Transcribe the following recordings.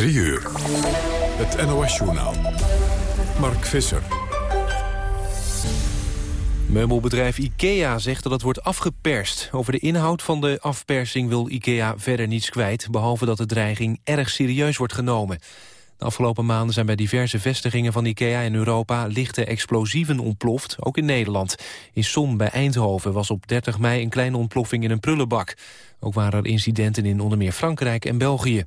3 uur. Het NOS-journaal. Mark Visser. Meubelbedrijf IKEA zegt dat het wordt afgeperst. Over de inhoud van de afpersing wil IKEA verder niets kwijt... behalve dat de dreiging erg serieus wordt genomen. De afgelopen maanden zijn bij diverse vestigingen van IKEA in Europa... lichte explosieven ontploft, ook in Nederland. In Som bij Eindhoven was op 30 mei een kleine ontploffing in een prullenbak. Ook waren er incidenten in onder meer Frankrijk en België.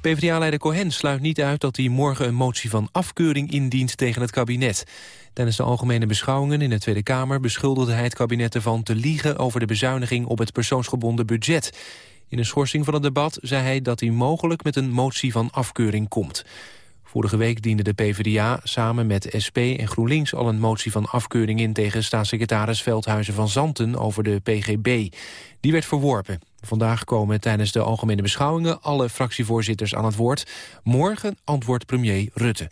PvdA-leider Cohen sluit niet uit dat hij morgen een motie van afkeuring indient tegen het kabinet. Tijdens de algemene beschouwingen in de Tweede Kamer beschuldigde hij het kabinet ervan te liegen over de bezuiniging op het persoonsgebonden budget. In een schorsing van het debat zei hij dat hij mogelijk met een motie van afkeuring komt. Vorige week diende de PvdA samen met SP en GroenLinks al een motie van afkeuring in tegen staatssecretaris Veldhuizen van Zanten over de PGB. Die werd verworpen. Vandaag komen tijdens de algemene beschouwingen alle fractievoorzitters aan het woord. Morgen antwoordt premier Rutte.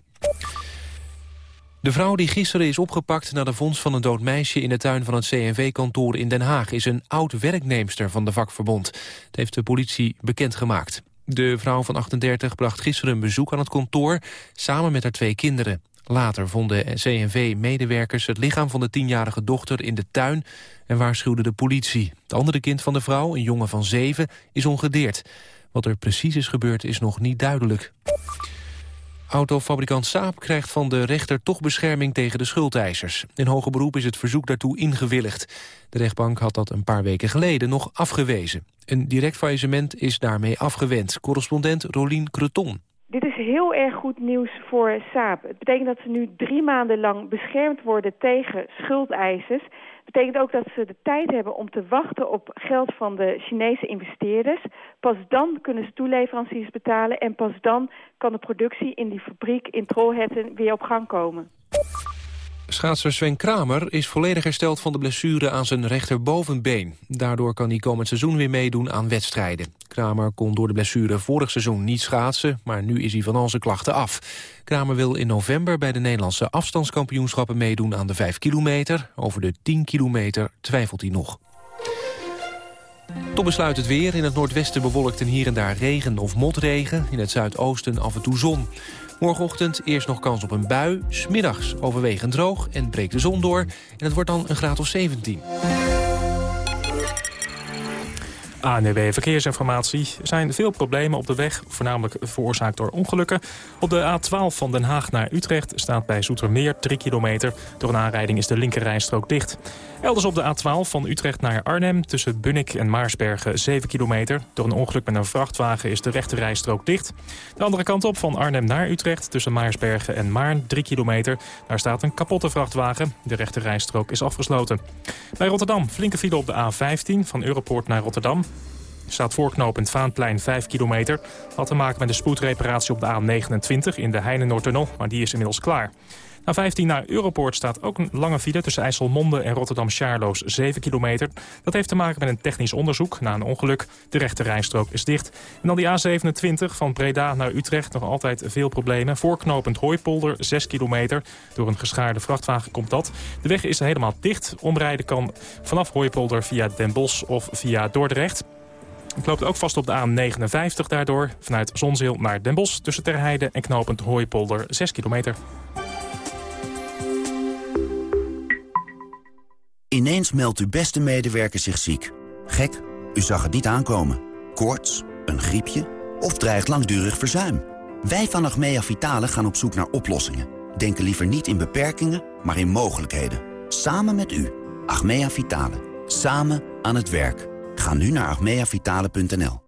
De vrouw die gisteren is opgepakt na de vondst van een dood meisje in de tuin van het CNV-kantoor in Den Haag is een oud-werknemster van de vakverbond. Dat heeft de politie bekendgemaakt. De vrouw van 38 bracht gisteren een bezoek aan het kantoor samen met haar twee kinderen. Later vonden CNV-medewerkers het lichaam van de tienjarige dochter in de tuin en waarschuwde de politie. Het andere kind van de vrouw, een jongen van zeven, is ongedeerd. Wat er precies is gebeurd is nog niet duidelijk. Autofabrikant Saab krijgt van de rechter toch bescherming tegen de schuldeisers. In hoger beroep is het verzoek daartoe ingewilligd. De rechtbank had dat een paar weken geleden nog afgewezen. Een direct faillissement is daarmee afgewend. Correspondent Rolien Creton. Dit is heel erg goed nieuws voor Saab. Het betekent dat ze nu drie maanden lang beschermd worden tegen schuldeisers betekent ook dat ze de tijd hebben om te wachten op geld van de Chinese investeerders. Pas dan kunnen ze toeleveranciers betalen en pas dan kan de productie in die fabriek in Trollhättan weer op gang komen. Schaatser Sven Kramer is volledig hersteld van de blessure aan zijn rechterbovenbeen. Daardoor kan hij komend seizoen weer meedoen aan wedstrijden. Kramer kon door de blessure vorig seizoen niet schaatsen... maar nu is hij van al zijn klachten af. Kramer wil in november bij de Nederlandse afstandskampioenschappen meedoen aan de 5 kilometer. Over de 10 kilometer twijfelt hij nog. Tot besluit het weer. In het noordwesten bewolkt en hier en daar regen of motregen. In het zuidoosten af en toe zon. Morgenochtend eerst nog kans op een bui. Smiddags overwegend droog en breekt de zon door. En het wordt dan een graad of 17. ANWB Verkeersinformatie. Er zijn veel problemen op de weg, voornamelijk veroorzaakt door ongelukken. Op de A12 van Den Haag naar Utrecht staat bij Zoetermeer 3 kilometer. Door een aanrijding is de linkerrijstrook dicht. Elders op de A12 van Utrecht naar Arnhem tussen Bunnik en Maarsbergen 7 kilometer. Door een ongeluk met een vrachtwagen is de rechterrijstrook dicht. De andere kant op van Arnhem naar Utrecht tussen Maarsbergen en Maarn 3 kilometer. Daar staat een kapotte vrachtwagen. De rechterrijstrook is afgesloten. Bij Rotterdam flinke file op de A15 van Europoort naar Rotterdam staat voorknopend Vaanplein 5 kilometer. Had te maken met de spoedreparatie op de A29 in de Heinenoordtunnel, maar die is inmiddels klaar. Na 15 naar Europoort staat ook een lange file tussen IJsselmonde en Rotterdam-Charloes 7 kilometer. Dat heeft te maken met een technisch onderzoek na een ongeluk. De rechte rijstrook is dicht. En dan die A27 van Breda naar Utrecht nog altijd veel problemen. Voorknopend Hooipolder 6 kilometer. Door een geschaarde vrachtwagen komt dat. De weg is helemaal dicht. Omrijden kan vanaf Hooipolder via Den Bosch of via Dordrecht. Het loopt ook vast op de A59 daardoor. Vanuit Zonzeel naar Den Bosch tussen Terheide en knopend Hooipolder 6 kilometer. Ineens meldt uw beste medewerker zich ziek. Gek, u zag het niet aankomen. Koorts, een griepje of dreigt langdurig verzuim. Wij van Achmea Vitale gaan op zoek naar oplossingen. Denken liever niet in beperkingen, maar in mogelijkheden. Samen met u. Achmea Vitale. Samen aan het werk. Ga nu naar achmeavitale.nl.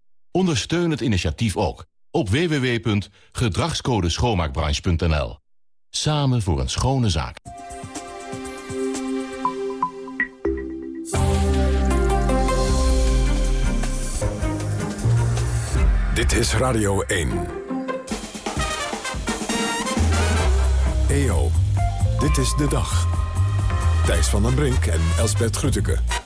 Ondersteun het initiatief ook op www.gedragscodeschoonmaakbranche.nl. Samen voor een schone zaak. Dit is Radio 1. EO, dit is de dag. Thijs van den Brink en Elsbert Grütke.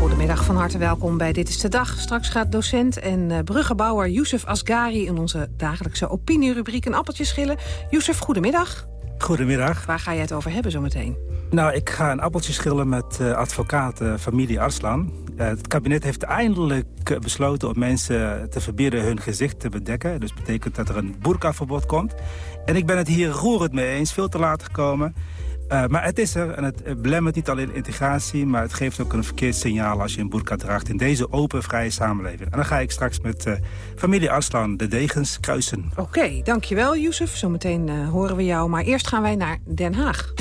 Goedemiddag, van harte welkom bij Dit is de Dag. Straks gaat docent en uh, bruggenbouwer Youssef Asgari... in onze dagelijkse opinierubriek een appeltje schillen. Youssef, goedemiddag. Goedemiddag. Waar ga je het over hebben zometeen? Nou, ik ga een appeltje schillen met uh, advocaat uh, familie Arslan. Uh, het kabinet heeft eindelijk besloten om mensen te verbieden hun gezicht te bedekken. Dus betekent dat er een boerkaverbod komt. En ik ben het hier roerend mee eens, veel te laat gekomen. Uh, maar het is er en het belemmert niet alleen integratie... maar het geeft ook een verkeerd signaal als je een boerka draagt... in deze open, vrije samenleving. En dan ga ik straks met uh, familie Arslan de degens kruisen. Oké, dankjewel Youssef. Zometeen uh, horen we jou. Maar eerst gaan wij naar Den Haag.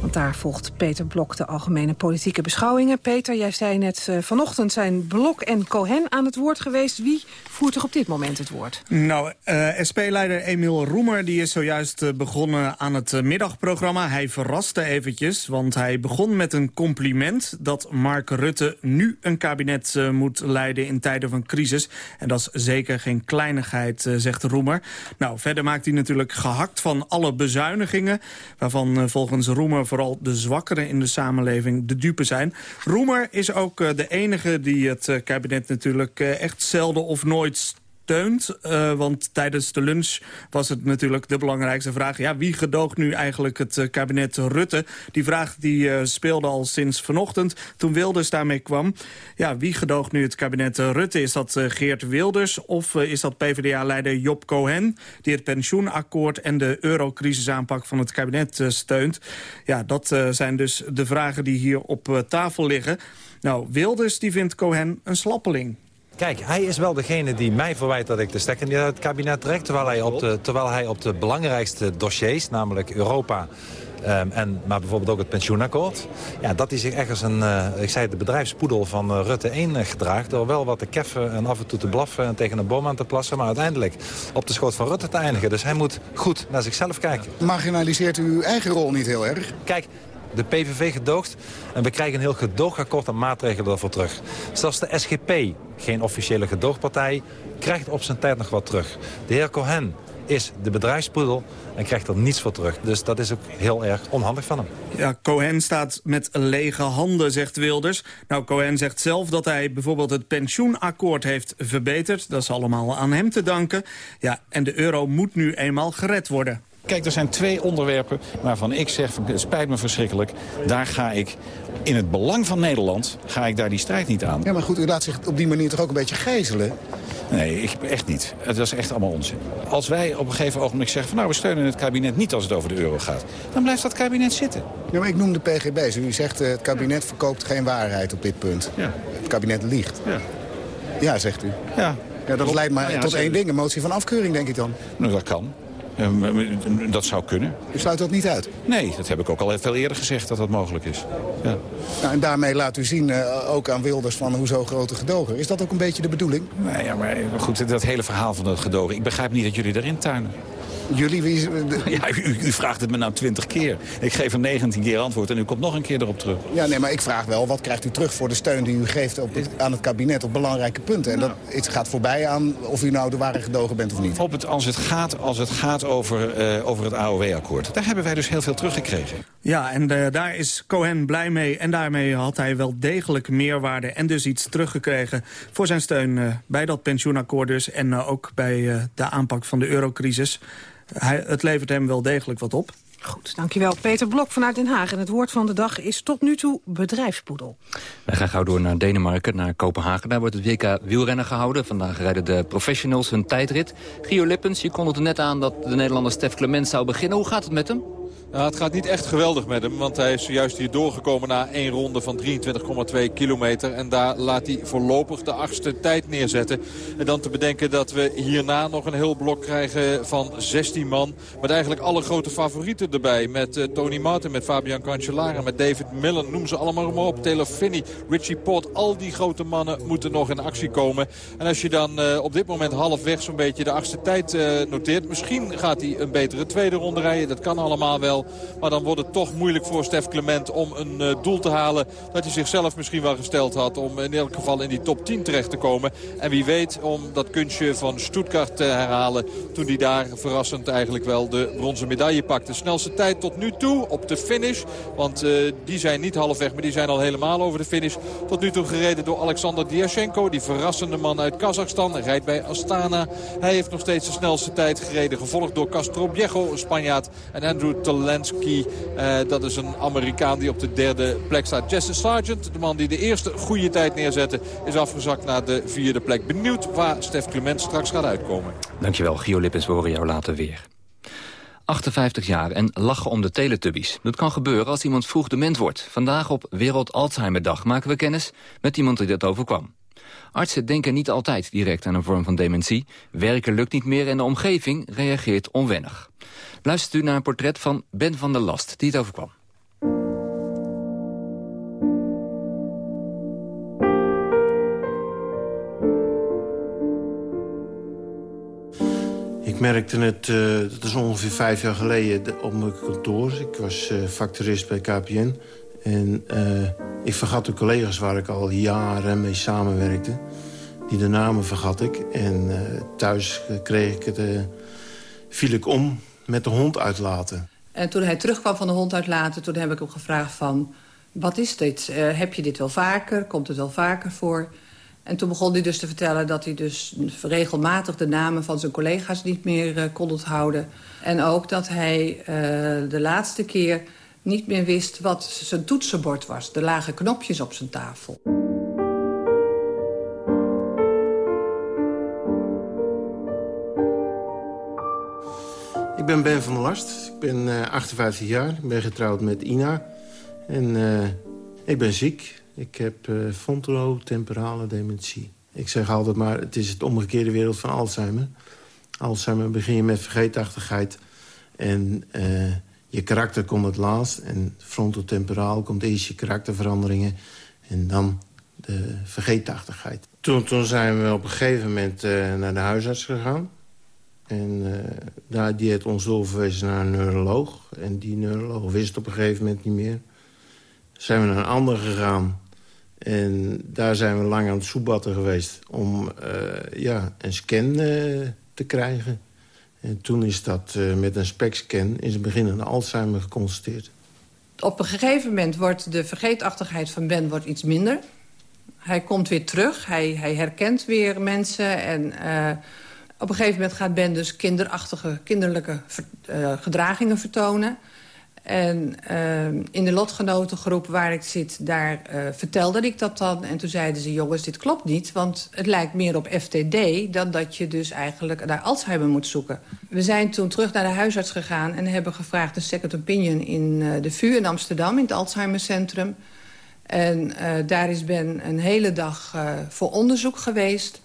Want daar volgt Peter Blok de algemene politieke beschouwingen. Peter, jij zei net, uh, vanochtend zijn Blok en Cohen aan het woord geweest. Wie voert er op dit moment het woord? Nou, uh, SP-leider Emiel Roemer die is zojuist uh, begonnen aan het middagprogramma. Hij verraste eventjes, want hij begon met een compliment... dat Mark Rutte nu een kabinet moet leiden in tijden van crisis. En dat is zeker geen kleinigheid, zegt Roemer. Nou, verder maakt hij natuurlijk gehakt van alle bezuinigingen... waarvan volgens Roemer vooral de zwakkeren in de samenleving de dupe zijn. Roemer is ook uh, de enige die het uh, kabinet natuurlijk uh, echt zelden of nooit steunt. Uh, want tijdens de lunch was het natuurlijk de belangrijkste vraag. Ja, wie gedoogt nu eigenlijk het uh, kabinet Rutte? Die vraag die uh, speelde al sinds vanochtend toen Wilders daarmee kwam. Ja, wie gedoogt nu het kabinet Rutte? Is dat Geert Wilders of is dat PvdA-leider Job Cohen... die het pensioenakkoord en de eurocrisisaanpak van het kabinet steunt? Ja, dat zijn dus de vragen die hier op tafel liggen. Nou, Wilders die vindt Cohen een slappeling. Kijk, hij is wel degene die mij verwijt dat ik de stekker niet uit het kabinet trek... terwijl hij op de, terwijl hij op de belangrijkste dossiers, namelijk Europa... Um, en, maar bijvoorbeeld ook het pensioenakkoord. Ja, dat hij zich echt als een, uh, ik zei de bedrijfspoedel van uh, Rutte 1 uh, gedraagt... door wel wat te keffen en af en toe te blaffen en tegen een boom aan te plassen... maar uiteindelijk op de schoot van Rutte te eindigen. Dus hij moet goed naar zichzelf kijken. Marginaliseert u uw eigen rol niet heel erg? Kijk, de PVV gedoogt en we krijgen een heel gedoogakkoord aan maatregelen daarvoor terug. Zelfs de SGP, geen officiële gedoogpartij, krijgt op zijn tijd nog wat terug. De heer Cohen is de bedrijfspoedel en krijgt er niets voor terug. Dus dat is ook heel erg onhandig van hem. Ja, Cohen staat met lege handen, zegt Wilders. Nou, Cohen zegt zelf dat hij bijvoorbeeld het pensioenakkoord heeft verbeterd. Dat is allemaal aan hem te danken. Ja, en de euro moet nu eenmaal gered worden. Kijk, er zijn twee onderwerpen waarvan ik zeg, het spijt me verschrikkelijk. Daar ga ik, in het belang van Nederland, ga ik daar die strijd niet aan. Ja, maar goed, u laat zich op die manier toch ook een beetje gijzelen? Nee, ik, echt niet. Het is echt allemaal onzin. Als wij op een gegeven ogenblik zeggen van... nou, we steunen het kabinet niet als het over de euro gaat... dan blijft dat kabinet zitten. Ja, maar ik noem de PGB's. U zegt uh, het kabinet verkoopt geen waarheid op dit punt. Ja. Het kabinet liegt. Ja. Ja, zegt u. Ja. Ja, dat leidt maar nou ja, tot één ding, een motie van afkeuring, denk ik dan. Nou, dat kan. Dat zou kunnen. U sluit dat niet uit? Nee, dat heb ik ook al veel eerder gezegd dat dat mogelijk is. Ja. Nou, en daarmee laat u zien, uh, ook aan Wilders, van hoezo grote gedogen. Is dat ook een beetje de bedoeling? Nee, ja, maar goed, dat hele verhaal van dat gedogen. Ik begrijp niet dat jullie erin tuinen. Jullie? Wie... Ja, u, u, vraagt het me nou twintig keer. Ik geef hem 19 keer antwoord en u komt nog een keer erop terug. Ja, nee, maar ik vraag wel, wat krijgt u terug voor de steun die u geeft op het, aan het kabinet op belangrijke punten? En dat het gaat voorbij aan of u nou de ware gedogen bent of niet. Op het, als het gaat, als het gaat over, uh, over het AOW-akkoord. Daar hebben wij dus heel veel teruggekregen. Ja, en uh, daar is Cohen blij mee. En daarmee had hij wel degelijk meerwaarde en dus iets teruggekregen... voor zijn steun uh, bij dat pensioenakkoord dus. En ook bij de aanpak van de eurocrisis. hij, het levert hem wel degelijk wat op. Goed, dankjewel. Peter Blok vanuit Den Haag. En het woord van de dag is tot nu toe bedrijfspoedel. Wij gaan gauw door naar Denemarken, naar Kopenhagen. Daar wordt het WK wielrennen gehouden. Vandaag rijden de professionals hun tijdrit. Gio Lippens, je kondigde net aan dat de Nederlander Stef Clement zou beginnen. Hoe gaat het met hem? Nou, het gaat niet echt geweldig met hem, want hij is zojuist hier doorgekomen na één ronde van 23,2 kilometer. En daar laat hij voorlopig de achtste tijd neerzetten. En dan te bedenken dat we hierna nog een heel blok krijgen van 16 man. Met eigenlijk alle grote favorieten erbij. Met uh, Tony Martin, met Fabian Cancellara, met David Millen. Noem ze allemaal maar op. Taylor Finney, Richie Port. Al die grote mannen moeten nog in actie komen. En als je dan uh, op dit moment halfweg zo'n beetje de achtste tijd uh, noteert. Misschien gaat hij een betere tweede ronde rijden. Dat kan allemaal wel. Maar dan wordt het toch moeilijk voor Stef Clement om een uh, doel te halen... dat hij zichzelf misschien wel gesteld had om in elk geval in die top 10 terecht te komen. En wie weet om dat kunstje van Stuttgart te herhalen... toen hij daar verrassend eigenlijk wel de bronzen medaille pakte. Snelste tijd tot nu toe op de finish. Want uh, die zijn niet halfweg, maar die zijn al helemaal over de finish. Tot nu toe gereden door Alexander Diashenko. Die verrassende man uit Kazachstan. Rijdt bij Astana. Hij heeft nog steeds de snelste tijd gereden. Gevolgd door Castro Viejo, een Spanjaard. En Andrew Talensky. Uh, dat is een Amerikaan die op de derde plek staat. Jesse Sargent, de man die de eerste goede tijd neerzette... is afgezakt naar de vierde plek. Benieuwd waar Stef Clement straks gaat uitkomen. Dankjewel, Gio Lippens. We horen jou later weer. 58 jaar en lachen om de teletubbies. Dat kan gebeuren als iemand vroeg dement wordt. Vandaag op Wereld Alzheimerdag maken we kennis met iemand die dat overkwam. Artsen denken niet altijd direct aan een vorm van dementie. Werken lukt niet meer en de omgeving reageert onwennig. Luistert u naar een portret van Ben van der Last, die het overkwam. Ik merkte het, uh, dat is ongeveer vijf jaar geleden, op mijn kantoor. Ik was uh, factorist bij KPN. En uh, ik vergat de collega's waar ik al jaren mee samenwerkte. Die de namen vergat ik. En thuis kreeg ik het, viel ik om met de hond uitlaten. En toen hij terugkwam van de hond uitlaten, toen heb ik hem gevraagd van... wat is dit? heb je dit wel vaker? Komt het wel vaker voor? En toen begon hij dus te vertellen dat hij dus regelmatig de namen van zijn collega's niet meer kon onthouden. En ook dat hij de laatste keer niet meer wist wat zijn toetsenbord was. De lage knopjes op zijn tafel. Ik ben Ben van der Last. Ik ben uh, 58 jaar. Ik ben getrouwd met Ina. En ik ben ziek. Ik heb uh, frontotemporale dementie. Ik zeg altijd maar, het is het omgekeerde wereld van Alzheimer. Alzheimer begin je met vergeetachtigheid. En je karakter komt het laatst. En frontotemporaal komt eerst je karakterveranderingen. En dan de vergeetachtigheid. Toen, zijn we op een gegeven moment uh, naar de huisarts gegaan. En uh, daar, die heeft ons doorverwezen naar een neuroloog. En die neuroloog wist op een gegeven moment niet meer zijn we naar een ander gegaan. En daar zijn we lang aan het soebatten geweest om uh, ja, een scan te krijgen. En toen is dat uh, met een specscan in het begin een Alzheimer geconstateerd. Op een gegeven moment wordt de vergeetachtigheid van Ben wordt iets minder. Hij komt weer terug, hij, hij herkent weer mensen. En op een gegeven moment gaat Ben dus kinderachtige, kinderlijke gedragingen vertonen... En uh, in de lotgenotengroep waar ik zit, daar uh, vertelde ik dat dan. En toen zeiden ze, jongens, dit klopt niet. Want het lijkt meer op FTD dan dat je dus eigenlijk naar Alzheimer moet zoeken. We zijn toen terug naar de huisarts gegaan en hebben gevraagd een second opinion in uh, de VU in Amsterdam, in het Alzheimercentrum. En daar is Ben een hele dag voor onderzoek geweest.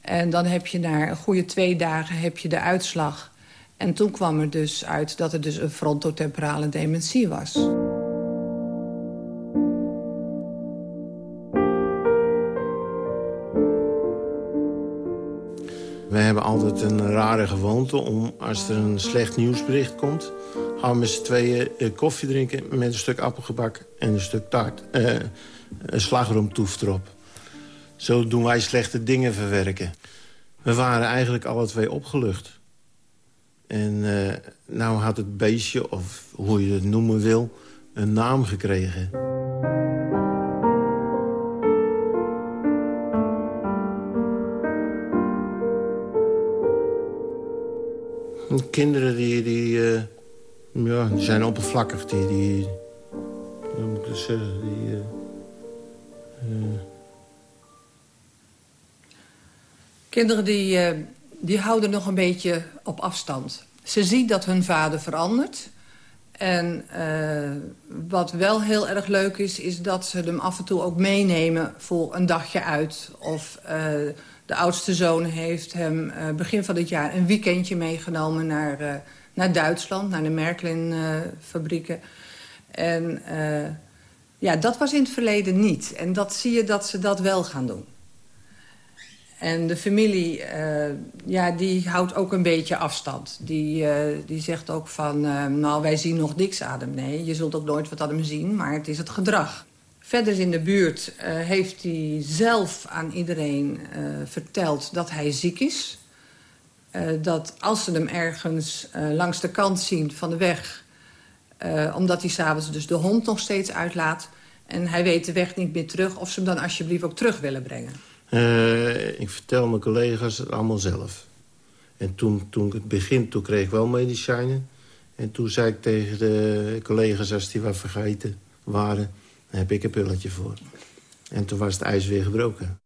En dan heb je na een goede twee dagen heb je de uitslag... En toen kwam er dus uit dat het dus een frontotemporale dementie was. We hebben altijd een rare gewoonte om, als er een slecht nieuwsbericht komt... gaan we met z'n tweeën eh, koffie drinken met een stuk appelgebak en een stuk taart. Uh, een slagroomtoef erop. Zo doen wij slechte dingen verwerken. We waren eigenlijk alle twee opgelucht. En uh, nou had het beestje, of hoe je het noemen wil, een naam gekregen. Kinderen die, die, eh, ja, die zijn oppervlakkig. Die, die, moet ik zeggen? Die, uh, Kinderen die, die houden nog een beetje op afstand. Ze zien dat hun vader verandert. En uh, wat wel heel erg leuk is, is dat ze hem af en toe ook meenemen voor een dagje uit. Of uh, de oudste zoon heeft hem uh, begin van dit jaar een weekendje meegenomen naar, naar Duitsland, naar de Märklin-fabrieken. en ja, dat was in het verleden niet. En dat zie je dat ze dat wel gaan doen. En de familie, uh, ja, die houdt ook een beetje afstand. Die, uh, die zegt ook van, uh, nou, wij zien nog niks aan hem. Nee, je zult ook nooit wat aan zien, maar het is het gedrag. Verder in de buurt heeft hij zelf aan iedereen verteld dat hij ziek is. dat als ze hem ergens langs de kant zien van de weg... omdat hij s'avonds dus de hond nog steeds uitlaat... en hij weet de weg niet meer terug... of ze hem dan alsjeblieft ook terug willen brengen. Uh, ik vertel mijn collega's het allemaal zelf. En toen, toen het begin, toen kreeg ik wel medicijnen. En toen zei ik tegen de collega's, als die wat vergeten waren... dan heb ik een pilletje voor. En toen was het ijs weer gebroken.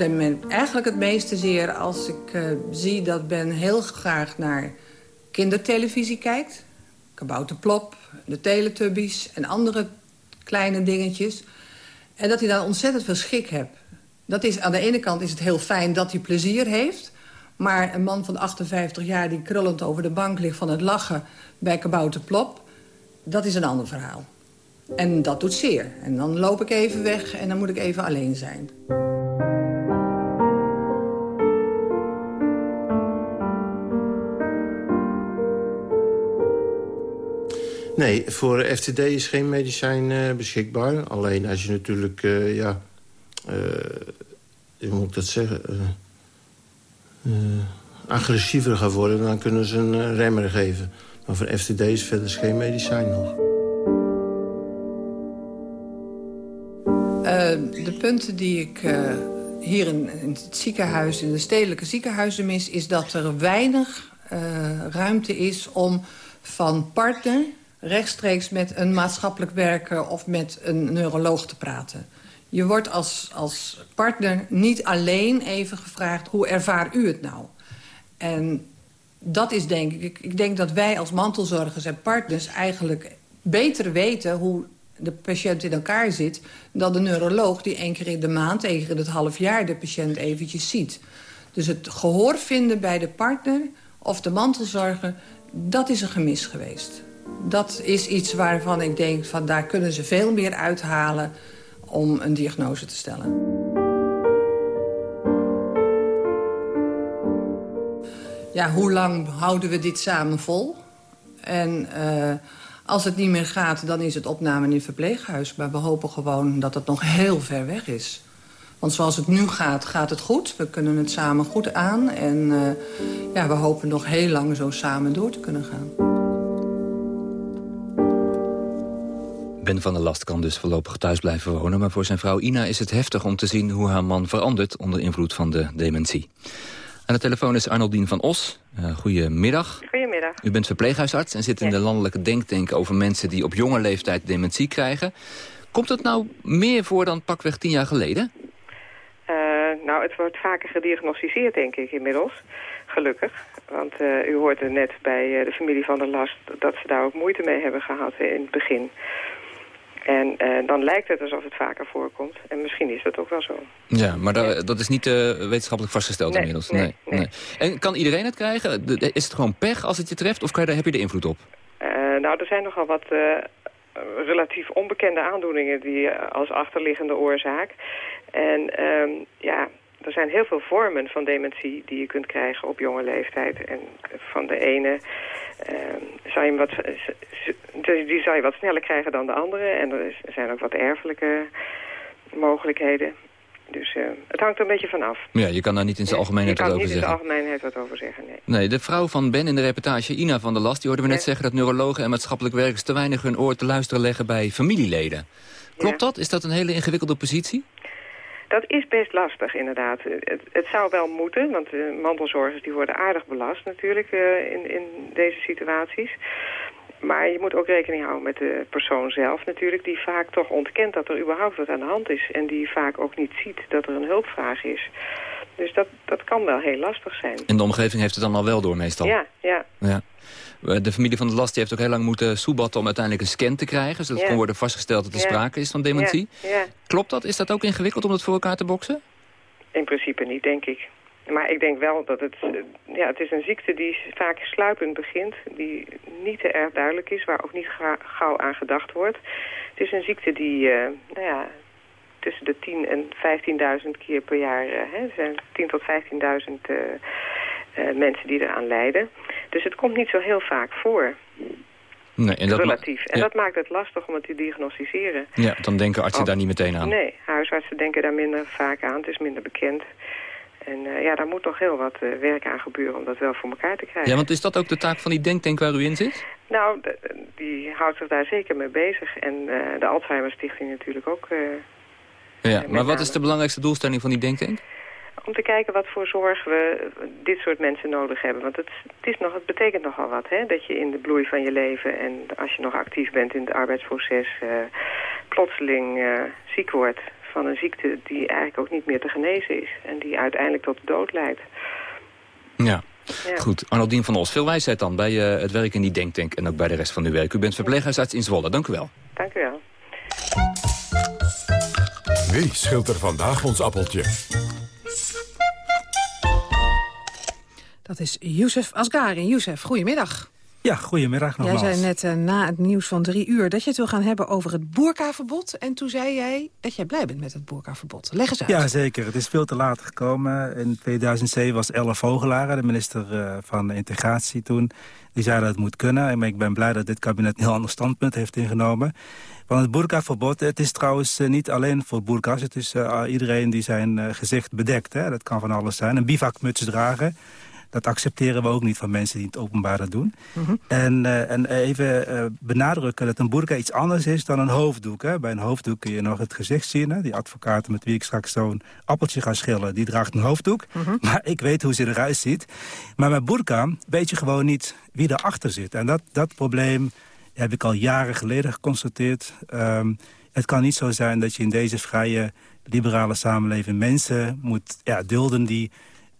Hem eigenlijk het meeste zeer als ik uh, zie dat Ben heel graag naar kindertelevisie kijkt. Kabouterplop, de Teletubbies en andere kleine dingetjes. En dat hij daar ontzettend veel schik hebt. Dat is, aan de ene kant is het heel fijn dat hij plezier heeft... maar een man van 58 jaar die krullend over de bank ligt van het lachen... bij Kabouterplop, dat is een ander verhaal. En dat doet zeer. En dan loop ik even weg en dan moet ik even alleen zijn. Nee, voor FTD is geen medicijn uh, beschikbaar. Alleen als je natuurlijk, uh, ja... Uh, hoe moet ik dat zeggen? agressiever gaat worden, dan kunnen ze een remmer geven. Maar voor FTD is verder geen medicijn nog. de punten die ik hier in, in, het ziekenhuis, in de stedelijke ziekenhuizen mis... is dat er weinig ruimte is om van partner rechtstreeks met een maatschappelijk werker of met een neuroloog te praten. Je wordt als, als partner niet alleen even gevraagd... hoe ervaar u het nou? En dat is denk ik... Ik denk dat wij als mantelzorgers en partners eigenlijk beter weten... hoe de patiënt in elkaar zit... dan de neuroloog die één keer in de maand, in het half jaar... de patiënt eventjes ziet. Dus het gehoor vinden bij de partner of de mantelzorger... dat is een gemis geweest dat is iets waarvan ik denk... van daar kunnen ze veel meer uithalen om een diagnose te stellen. Ja, hoe lang houden we dit samen vol? En uh, als het niet meer gaat, dan is het opname in een verpleeghuis. Maar we hopen gewoon dat het nog heel ver weg is. Want zoals het nu gaat, gaat het goed. We kunnen het samen goed aan. En uh, ja, we hopen nog heel lang zo samen door te kunnen gaan. Ben van der Last kan dus voorlopig thuis blijven wonen... maar voor zijn vrouw Ina is het heftig om te zien hoe haar man verandert... onder invloed van de dementie. Aan de telefoon is Arnoldien van Os. Uh, goedemiddag. Goedemiddag. U bent verpleeghuisarts en zit in de landelijke denktank... over mensen die op jonge leeftijd dementie krijgen. Komt het nou meer voor dan pakweg tien jaar geleden? Uh, nou, het wordt vaker gediagnosticeerd, denk ik, inmiddels. Gelukkig. Want uh, u hoorde net bij de familie van der Last... dat ze daar ook moeite mee hebben gehad in het begin. En uh, dan lijkt het alsof het vaker voorkomt. En misschien is dat ook wel zo. Ja, maar dat, dat is niet uh, wetenschappelijk vastgesteld inmiddels. Nee, nee, nee, En kan iedereen het krijgen? Is het gewoon pech als het je treft? Of kan je, daar, heb je er invloed op? Uh, nou, er zijn nogal wat relatief onbekende aandoeningen... die als achterliggende oorzaak. En ehm, ja, er zijn heel veel vormen van dementie die je kunt krijgen op jonge leeftijd. En van de ene uh, zou je wat, die zou je wat sneller krijgen dan de andere. En er zijn ook wat erfelijke mogelijkheden. Dus uh, het hangt er een beetje vanaf. Ja, je kan daar niet in zijn algemeenheid wat over zeggen. Je kan niet in zijn algemeenheid wat over zeggen, nee. Nee, de vrouw van Ben in de reportage, Ina van der Last... die hoorden we net zeggen dat neurologen en maatschappelijk werkers... te weinig hun oor te luisteren leggen bij familieleden. Klopt dat? Is dat een hele ingewikkelde positie? Dat is best lastig, inderdaad. Het, het zou wel moeten, want de mantelzorgers die worden aardig belast natuurlijk uh, in, in deze situaties. Maar je moet ook rekening houden met de persoon zelf natuurlijk... die vaak toch ontkent dat er überhaupt wat aan de hand is... en die vaak ook niet ziet dat er een hulpvraag is. Dus dat, dat kan wel heel lastig zijn. En de omgeving heeft het dan al wel door meestal? Ja, ja. ja. De familie van de last die heeft ook heel lang moeten soebatten om uiteindelijk een scan te krijgen. Zodat ja. kon worden vastgesteld dat er sprake is van dementie. Ja. Klopt dat? Is dat ook ingewikkeld om dat voor elkaar te boksen? In principe niet, denk ik. Maar ik denk wel dat het... Ja, het is een ziekte die vaak sluipend begint. Die niet te erg duidelijk is. Waar ook niet gauw aan gedacht wordt. Het is een ziekte die... Uh, nou ja, tussen de 10 en 15.000 keer per jaar... Hè, er zijn 10 tot 15.000 uh, mensen die eraan lijden. Dus het komt niet zo heel vaak voor. Nee, en dat Relatief. En ja. dat maakt het lastig om het te diagnosticeren. Ja, dan denken artsen Oh. daar niet meteen aan. Nee, huisartsen denken daar minder vaak aan. Het is minder bekend. En uh, ja, daar moet nog heel wat uh, werk aan gebeuren om dat wel voor elkaar te krijgen. Ja, want is dat ook de taak van die denktank waar u in zit? Nou, die houdt zich daar zeker mee bezig. En uh, de Alzheimer Stichting natuurlijk ook. ja, maar wat is de belangrijkste doelstelling van die denktank? Om te kijken wat voor zorg we dit soort mensen nodig hebben. Want het, het, is nog, het betekent nogal wat, hè? Dat je in de bloei van je leven en als je nog actief bent in het arbeidsproces... plotseling ziek wordt van een ziekte die eigenlijk ook niet meer te genezen is. En die uiteindelijk tot de dood leidt. Ja. ja. Goed. Arnoldien van Os, veel wijsheid dan bij uh, het werk in die denktank en ook bij de rest van uw werk. U bent verpleeghuisarts in Zwolle. Dank u wel. Dank u wel. Wie schilt er vandaag ons appeltje? Dat is Youssef Asgari. Youssef, goedemiddag. Ja, goedemiddag nogmaals. Jij zei net uh, na het nieuws van drie uur dat je het wil gaan hebben over het boerkaverbod. En toen zei jij dat jij blij bent met het boerkaverbod. Leg eens uit. Ja, zeker. Het is veel te laat gekomen. In 2007 was Elle Vogelaar, de minister uh, van Integratie toen. Die zei dat het moet kunnen. Maar ik ben blij dat dit kabinet een heel ander standpunt heeft ingenomen. Want het boerkaverbod, het is trouwens uh, niet alleen voor boerkas. Het is iedereen die zijn gezicht bedekt. Hè. Dat kan van alles zijn. Een bivakmuts dragen. Dat accepteren we ook niet van mensen die het openbaar dat doen. Mm -hmm. en, uh, en even uh, benadrukken dat een burka iets anders is dan een hoofddoek. Hè. Bij een hoofddoek kun je nog het gezicht zien. Hè. Die advocaten met wie ik straks zo'n appeltje ga schillen... die draagt een hoofddoek. Mm -hmm. Maar ik weet hoe ze eruit ziet. Maar bij burka weet je gewoon niet wie erachter zit. En dat, dat probleem heb ik al jaren geleden geconstateerd. Um, het kan niet zo zijn dat je in deze vrije, liberale samenleving... mensen moet ja, dulden die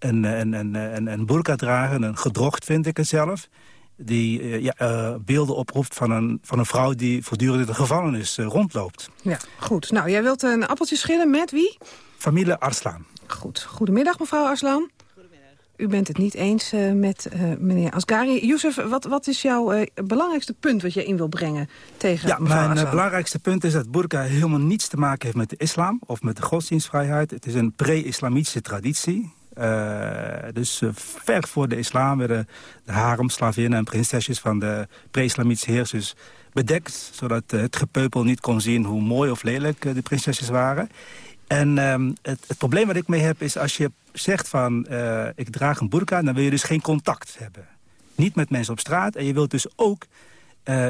een, een, een, een, een burka dragen, een gedrocht vind ik het zelf... die uh, ja, uh, beelden oproept van een, van een vrouw die voortdurend in de gevangenis uh, rondloopt. Ja, goed. Nou, jij wilt een appeltje schillen met wie? Familie Arslan. Goed. Goedemiddag, mevrouw Arslan. Goedemiddag. U bent het niet eens met meneer Asgari. Youssef, wat, wat is jouw belangrijkste punt wat je in wil brengen tegen ja, mevrouw mijn Arslan? belangrijkste punt is dat burka helemaal niets te maken heeft met de islam... of met de godsdienstvrijheid. Het is een pre-islamitische traditie. Uh, dus uh, ver voor de islam werden de harem, slavinnen en prinsesjes van de pre-islamitische heersers bedekt. Zodat uh, het gepeupel niet kon zien hoe mooi of lelijk de prinsesjes waren. En um, het, het, probleem wat ik mee heb is als je zegt van ik draag een burka... dan wil je dus geen contact hebben. Niet met mensen op straat en je wilt dus ook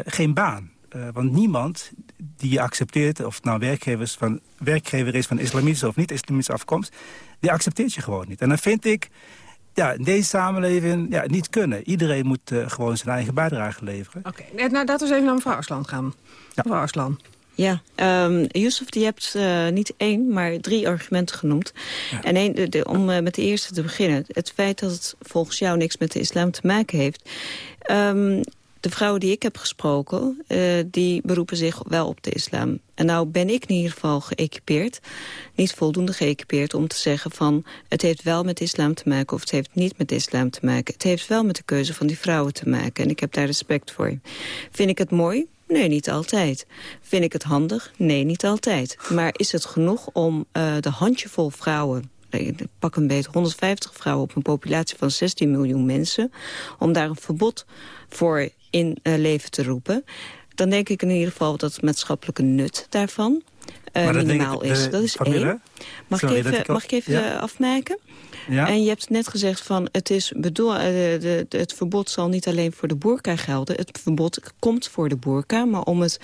geen baan. Uh, want niemand die je accepteert, of het nou werkgevers van, werkgever is van islamitische of niet-islamitische afkomst, die accepteert je gewoon niet. En dan vind ik, ja, in deze samenleving ja, niet kunnen. Iedereen moet uh, gewoon zijn eigen bijdrage leveren. Oké, okay. nou laten we eens even naar mevrouw Arslan gaan. Ja. Mevrouw Arslan. Ja, um, Yusuf, je hebt uh, niet één, maar drie argumenten genoemd. Ja. En een, de, de, om uh, met de eerste te beginnen. Het feit dat het volgens jou niks met de islam te maken heeft. Um, de vrouwen die ik heb gesproken, uh, die beroepen zich wel op de islam. En nou ben ik in ieder geval geëquipeerd, niet voldoende geëquipeerd... om te zeggen van het heeft wel met islam te maken of het heeft niet met islam te maken. Het heeft wel met de keuze van die vrouwen te maken. En ik heb daar respect voor. Vind ik het mooi? Nee, niet altijd. Vind ik het handig? Nee, niet altijd. Maar is het genoeg om uh, de handjevol vrouwen ik pak een beetje 150 vrouwen op een populatie van 16 miljoen mensen... om daar een verbod voor in uh, leven te roepen... dan denk ik in ieder geval dat het maatschappelijke nut daarvan... uh, minimaal is. Dat is één. Mag, ik even, mag ik even ja. afmaken? Ja. En je hebt net gezegd van het, is bedoel, de, de, het verbod zal niet alleen voor de boerka gelden. Het verbod komt voor de boerka, maar om het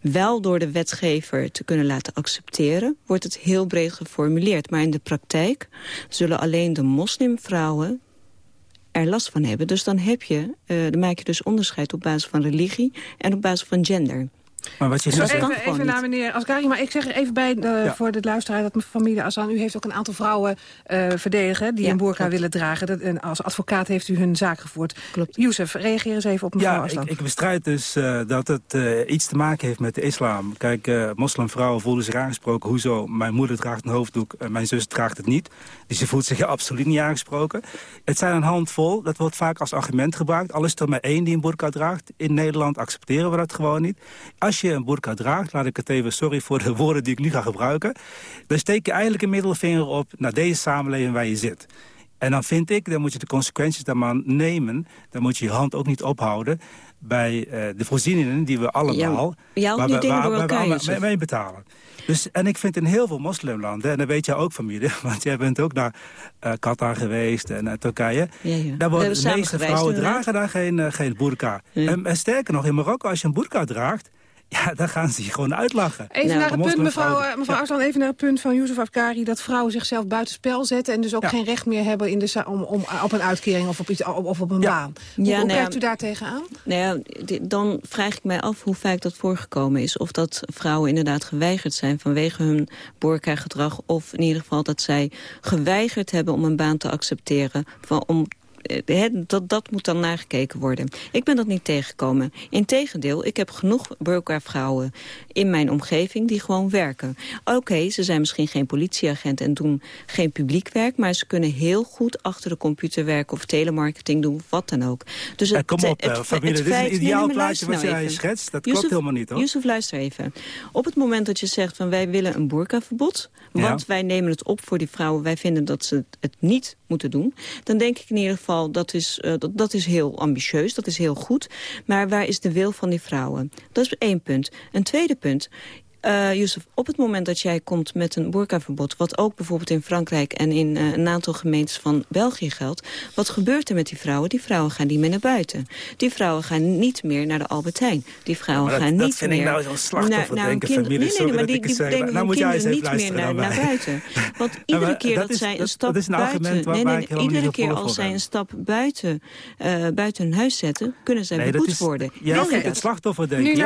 wel door de wetgever te kunnen laten accepteren... wordt het heel breed geformuleerd. Maar in de praktijk zullen alleen de moslimvrouwen er last van hebben. Dus dan, heb je, uh, dan maak je dus onderscheid op basis van religie en op basis van gender. Maar wat je zegt... Even, even naar meneer Asgari, maar ik zeg er even bij uh, voor de luisteraar... dat mijn familie Azan, u heeft ook een aantal vrouwen uh, verdedigen... die een boerka willen dragen. Dat, en als advocaat heeft u hun zaak gevoerd. Klopt. Youssef, reageer eens even op mevrouw ja, Aslan. Ik, ik bestrijd dus uh, dat het iets te maken heeft met de islam. Kijk, moslimvrouwen voelen zich aangesproken. Hoezo? Mijn moeder draagt een hoofddoek, mijn zus draagt het niet. Dus ze voelt zich absoluut niet aangesproken. Het zijn een handvol, dat wordt vaak als argument gebruikt. Al is er maar één die een boerka draagt. In Nederland accepteren we dat gewoon niet. Als je een burka draagt, laat ik het even, sorry voor de woorden die ik nu ga gebruiken... dan steek je eigenlijk een middelvinger op naar deze samenleving waar je zit. En dan vind ik, dan moet je de consequenties daarvan nemen. Dan moet je je hand ook niet ophouden bij uh, de voorzieningen die we allemaal... Ja, waar, we, waar, waar, mee betalen. Dus, en ik vind in heel veel moslimlanden, en dat weet jij ook familie... want jij bent ook naar uh, Qatar geweest en naar Turkije... Ja, ja. Daar worden de meeste vrouwen dragen daar geen, uh, geen burka. En, en, sterker nog, in Marokko, als je een burka draagt... Ja, dan gaan ze je gewoon uitlachen. Even nou, naar het punt, mevrouw, mevrouw ja. Arslan, even naar het punt van Youssef Afkari... dat vrouwen zichzelf buitenspel zetten... en dus ook geen recht meer hebben in de, om, om, op een uitkering of op, iets, of op een baan. Hoe, ja, hoe nou kijkt u daar tegenaan? Nou ja, dan vraag ik mij af hoe vaak dat voorgekomen is. Of dat vrouwen inderdaad geweigerd zijn vanwege hun boerka-gedrag... of in ieder geval dat zij geweigerd hebben om een baan te accepteren... Van, om eh, dat, dat moet dan nagekeken worden. Ik ben dat niet tegengekomen. Integendeel, ik heb genoeg burka-vrouwen in mijn omgeving die gewoon werken. Oké, ze zijn misschien geen politieagent en doen geen publiek werk... maar ze kunnen heel goed achter de computer werken of telemarketing doen, wat dan ook. Dus het, kom op, het, familie, dit is een ideaal plaatje wat nou jij schetst. Dat klopt helemaal niet, hoor. Yusuf, luister even. Op het moment dat je zegt van wij willen een burka-verbod... want wij nemen het op voor die vrouwen, wij vinden dat ze het niet moeten doen... dan denk ik in ieder geval dat is, uh, dat, dat is heel ambitieus, dat is heel goed. Maar waar is de wil van die vrouwen? Dat is één punt. Een tweede punt uh, Youssef, op het moment dat jij komt met een burkaverbod... wat ook bijvoorbeeld in Frankrijk en in uh, een aantal gemeentes van België geldt... wat gebeurt er met die vrouwen? Die vrouwen gaan niet meer naar buiten. Die vrouwen gaan niet meer naar de Albertijn. Die vrouwen gaan dat niet vind meer... Ik nou zo'n slachtofferdenken, familie. Nee, nee, nee, maar die, die denken nou, kinderen niet meer naar, naar, buiten. Want iedere keer dat, zij een stap buiten... Nee, nee, iedere keer als zij een stap buiten, uh, buiten hun huis zetten... kunnen zij beboet worden. Jij vindt het slachtofferdenken. Nu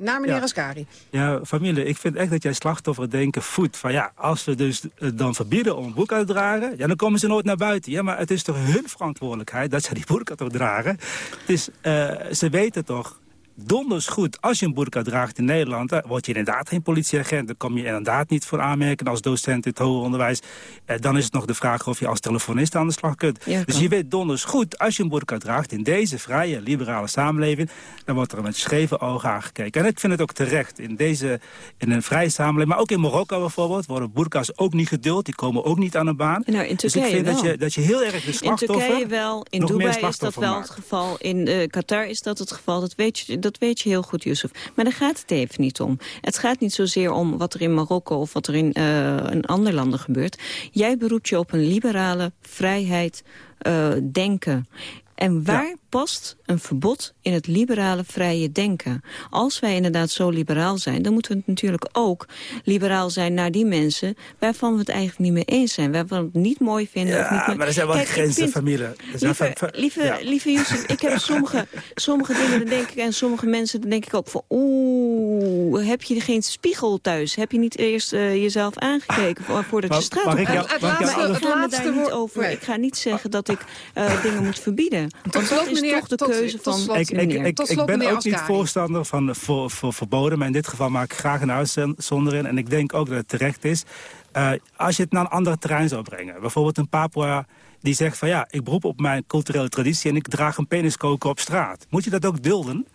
naar meneer Ascari. Ja, familie, ik vind echt dat jij slachtoffer denken voedt. Van ja, als we dus eh, dan verbieden om een boek uit te dragen... ja, dan komen ze nooit naar buiten. Ja, maar het is toch hun verantwoordelijkheid dat ze die boek toch dragen? Het is, uh, ze weten toch donders goed. Als je een burka draagt in Nederland, dan word je inderdaad geen politieagent. Dan kom je inderdaad niet voor aanmerken als docent in het hoger onderwijs. Eh, dan is het nog de vraag of je als telefonist aan de slag kunt. dus je weet donders goed, als je een burka draagt in deze vrije, liberale samenleving, dan wordt er met scheve ogen aangekeken. En ik vind het ook terecht. In, deze, in een vrije samenleving, maar ook in Marokko bijvoorbeeld, worden burka's ook niet geduld. Die komen ook niet aan een baan. Nou, in dus ik vind wel. dat je, dat je heel erg de slachtoffer... In Turkije wel, in Dubai is dat wel het geval. In uh, Qatar is dat het geval. Dat weet je dat weet je heel goed, Yusuf. Maar daar gaat het even niet om. Het gaat niet zozeer om wat er in Marokko of wat er in, uh, in andere landen gebeurt. Jij beroept je op een liberale vrijheid uh, denken. En waar past een verbod in het liberale vrije denken? Als wij inderdaad zo liberaal zijn, dan moeten we het natuurlijk ook liberaal zijn naar die mensen waarvan we het eigenlijk niet mee eens zijn. Waarvan we het niet mooi vinden. Ja, of niet maar er zijn wel Kijk, grenzen, vind, familie. Lieve, lieve, ja. lieve ik heb sommige, sommige dingen, dan denk ik, en sommige mensen, dan denk ik ook van, oeh, heb je geen spiegel thuis? Heb je niet eerst uh, jezelf aangekeken voordat maar, je straat op het, laatste, ik ga me daar niet over, nee. ik ga niet zeggen dat ik uh, dingen moet verbieden. Want dat is toch de tot, keuze van slot, ik, ik, ik, tot ik ben ook Ascari. niet voorstander van voor, voor verboden, maar in dit geval maak ik graag een uitzondering. En ik denk ook dat het terecht is. Uh, als je het naar een ander terrein zou brengen, bijvoorbeeld een Papua die zegt van ja, ik beroep op mijn culturele traditie en ik draag een peniskoker op straat. Moet je dat ook dulden?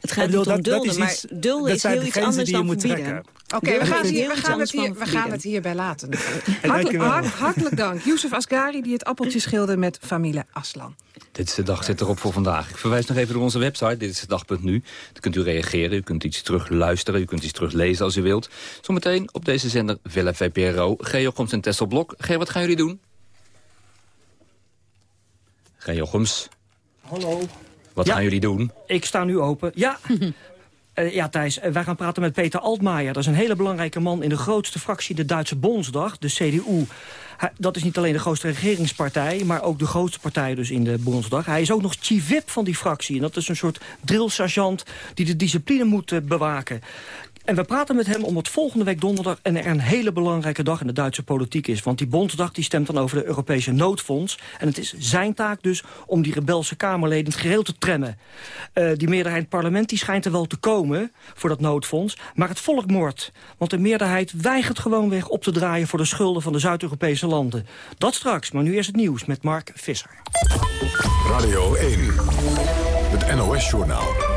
Het gaat niet om dulden, maar dulden is heel iets anders dan verbieden. Oké, we, gaan, we, gaan het hier, we gaan het hierbij laten. Hartelijk, hartelijk dank. Youssef Asgari die het appeltje schilde met familie Aslan. Dit is de dag zit erop voor vandaag. Ik verwijs nog even naar onze website, dit is de dag.nu. Dan kunt u reageren, u kunt iets terug luisteren, u kunt iets terug lezen als u wilt. Zometeen op deze zender Villa VPRO, Geo Goms en Tessel Blok. Geo, wat gaan jullie doen? Geo Goms. Hallo. Wat gaan jullie doen? Ik sta nu open. Ja, uh, ja Thijs, uh, wij gaan praten met Peter Altmaier. Dat is een hele belangrijke man in de grootste fractie, de Duitse Bondsdag, de CDU. Hij, dat is niet alleen de grootste regeringspartij, maar ook de grootste partij dus in de Bondsdag. Hij is ook nog chief whip van die fractie. En dat is een soort drillsergeant die de discipline moet uh, bewaken. En we praten met hem omdat volgende week donderdag... en er een hele belangrijke dag in de Duitse politiek is. Want die Bondsdag die stemt dan over de Europese noodfonds. En het is zijn taak dus om die rebelse Kamerleden het geheel te tremmen. Uh, die meerderheid het parlement die schijnt er wel te komen voor dat noodfonds. Maar het volk moord. Want de meerderheid weigert gewoon weg op te draaien... voor de schulden van de Zuid-Europese landen. Dat straks, maar nu eerst het nieuws met Mark Visser. Radio 1, het NOS-journaal.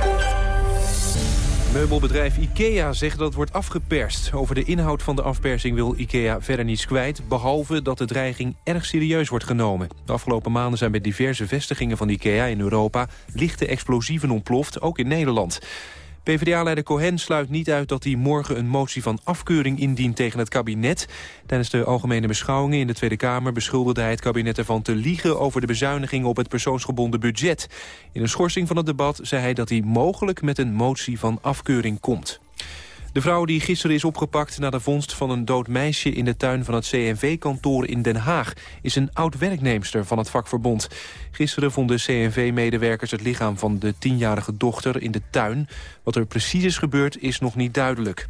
Meubelbedrijf IKEA zegt dat het wordt afgeperst. Over de inhoud van de afpersing wil IKEA verder niets kwijt... behalve dat de dreiging erg serieus wordt genomen. De afgelopen maanden zijn bij diverse vestigingen van IKEA in Europa... lichte explosieven ontploft, ook in Nederland. PvdA-leider Cohen sluit niet uit dat hij morgen een motie van afkeuring indient tegen het kabinet. Tijdens de algemene beschouwingen in de Tweede Kamer beschuldigde hij het kabinet ervan te liegen over de bezuinigingen op het persoonsgebonden budget. In een schorsing van het debat zei hij dat hij mogelijk met een motie van afkeuring komt. De vrouw die gisteren is opgepakt na de vondst van een dood meisje... in de tuin van het CNV-kantoor in Den Haag... is een oud-werkneemster van het vakverbond. Gisteren vonden CNV-medewerkers het lichaam van de tienjarige dochter in de tuin. Wat er precies is gebeurd is nog niet duidelijk.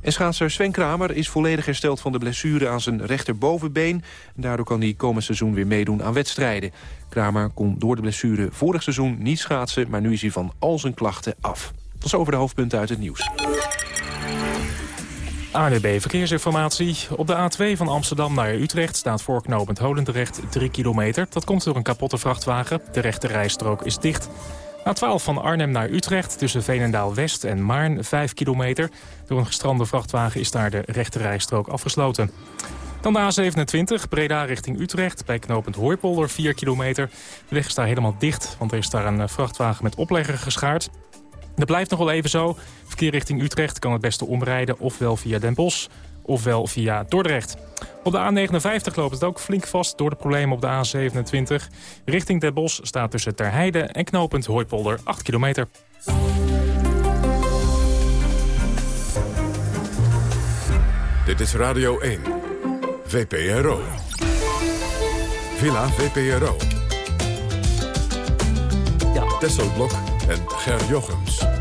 En schaatser Sven Kramer is volledig hersteld van de blessure aan zijn rechterbovenbeen. Daardoor kan hij komend seizoen weer meedoen aan wedstrijden. Kramer kon door de blessure vorig seizoen niet schaatsen... maar nu is hij van al zijn klachten af. Tot over de hoofdpunten uit het nieuws. ANB Verkeersinformatie. Op de A2 van Amsterdam naar Utrecht staat voorknopend Holendrecht 3 kilometer. Dat komt door een kapotte vrachtwagen. De rechte rijstrook is dicht. A12 van Arnhem naar Utrecht tussen Veenendaal-West en Maarn 5 kilometer. Door een gestrande vrachtwagen is daar de rechte rijstrook afgesloten. Dan de A27, Breda richting Utrecht, bij knooppunt Hooipolder 4 kilometer. De weg is daar helemaal dicht, want er is daar een vrachtwagen met oplegger geschaard. Dat blijft nog wel even zo. Verkeer richting Utrecht kan het beste omrijden ofwel via Den Bosch ofwel via Dordrecht. Op de A59 loopt het ook flink vast door de problemen op de A27. Richting Den Bosch staat tussen Terheide en knooppunt Hooipolder 8 kilometer. Dit is Radio 1, VPRO. Villa VPRO. Ja. Tesselblok en Ger Jochems.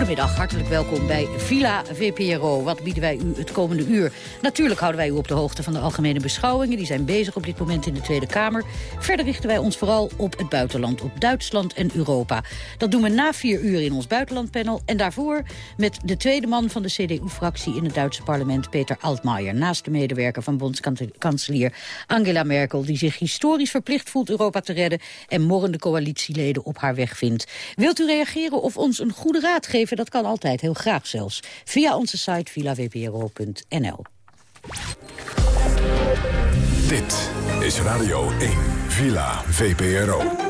Goedemiddag, hartelijk welkom bij Villa VPRO. Wat bieden wij u het komende uur? Natuurlijk houden wij u op de hoogte van de algemene beschouwingen. Die zijn bezig op dit moment in de Tweede Kamer. Verder richten wij ons vooral op het buitenland, op Duitsland en Europa. Dat doen we na vier uur in ons buitenlandpanel. En daarvoor met de tweede man van de CDU-fractie in het Duitse parlement, Peter Altmaier. Naast de medewerker van bondskanselier Angela Merkel... die zich historisch verplicht voelt Europa te redden... en morrende coalitieleden op haar weg vindt. Wilt u reageren of ons een goede raad geven? Dat kan altijd, heel graag zelfs. Via onze site villawpro.nl. Dit is Radio 1, Villa VPRO.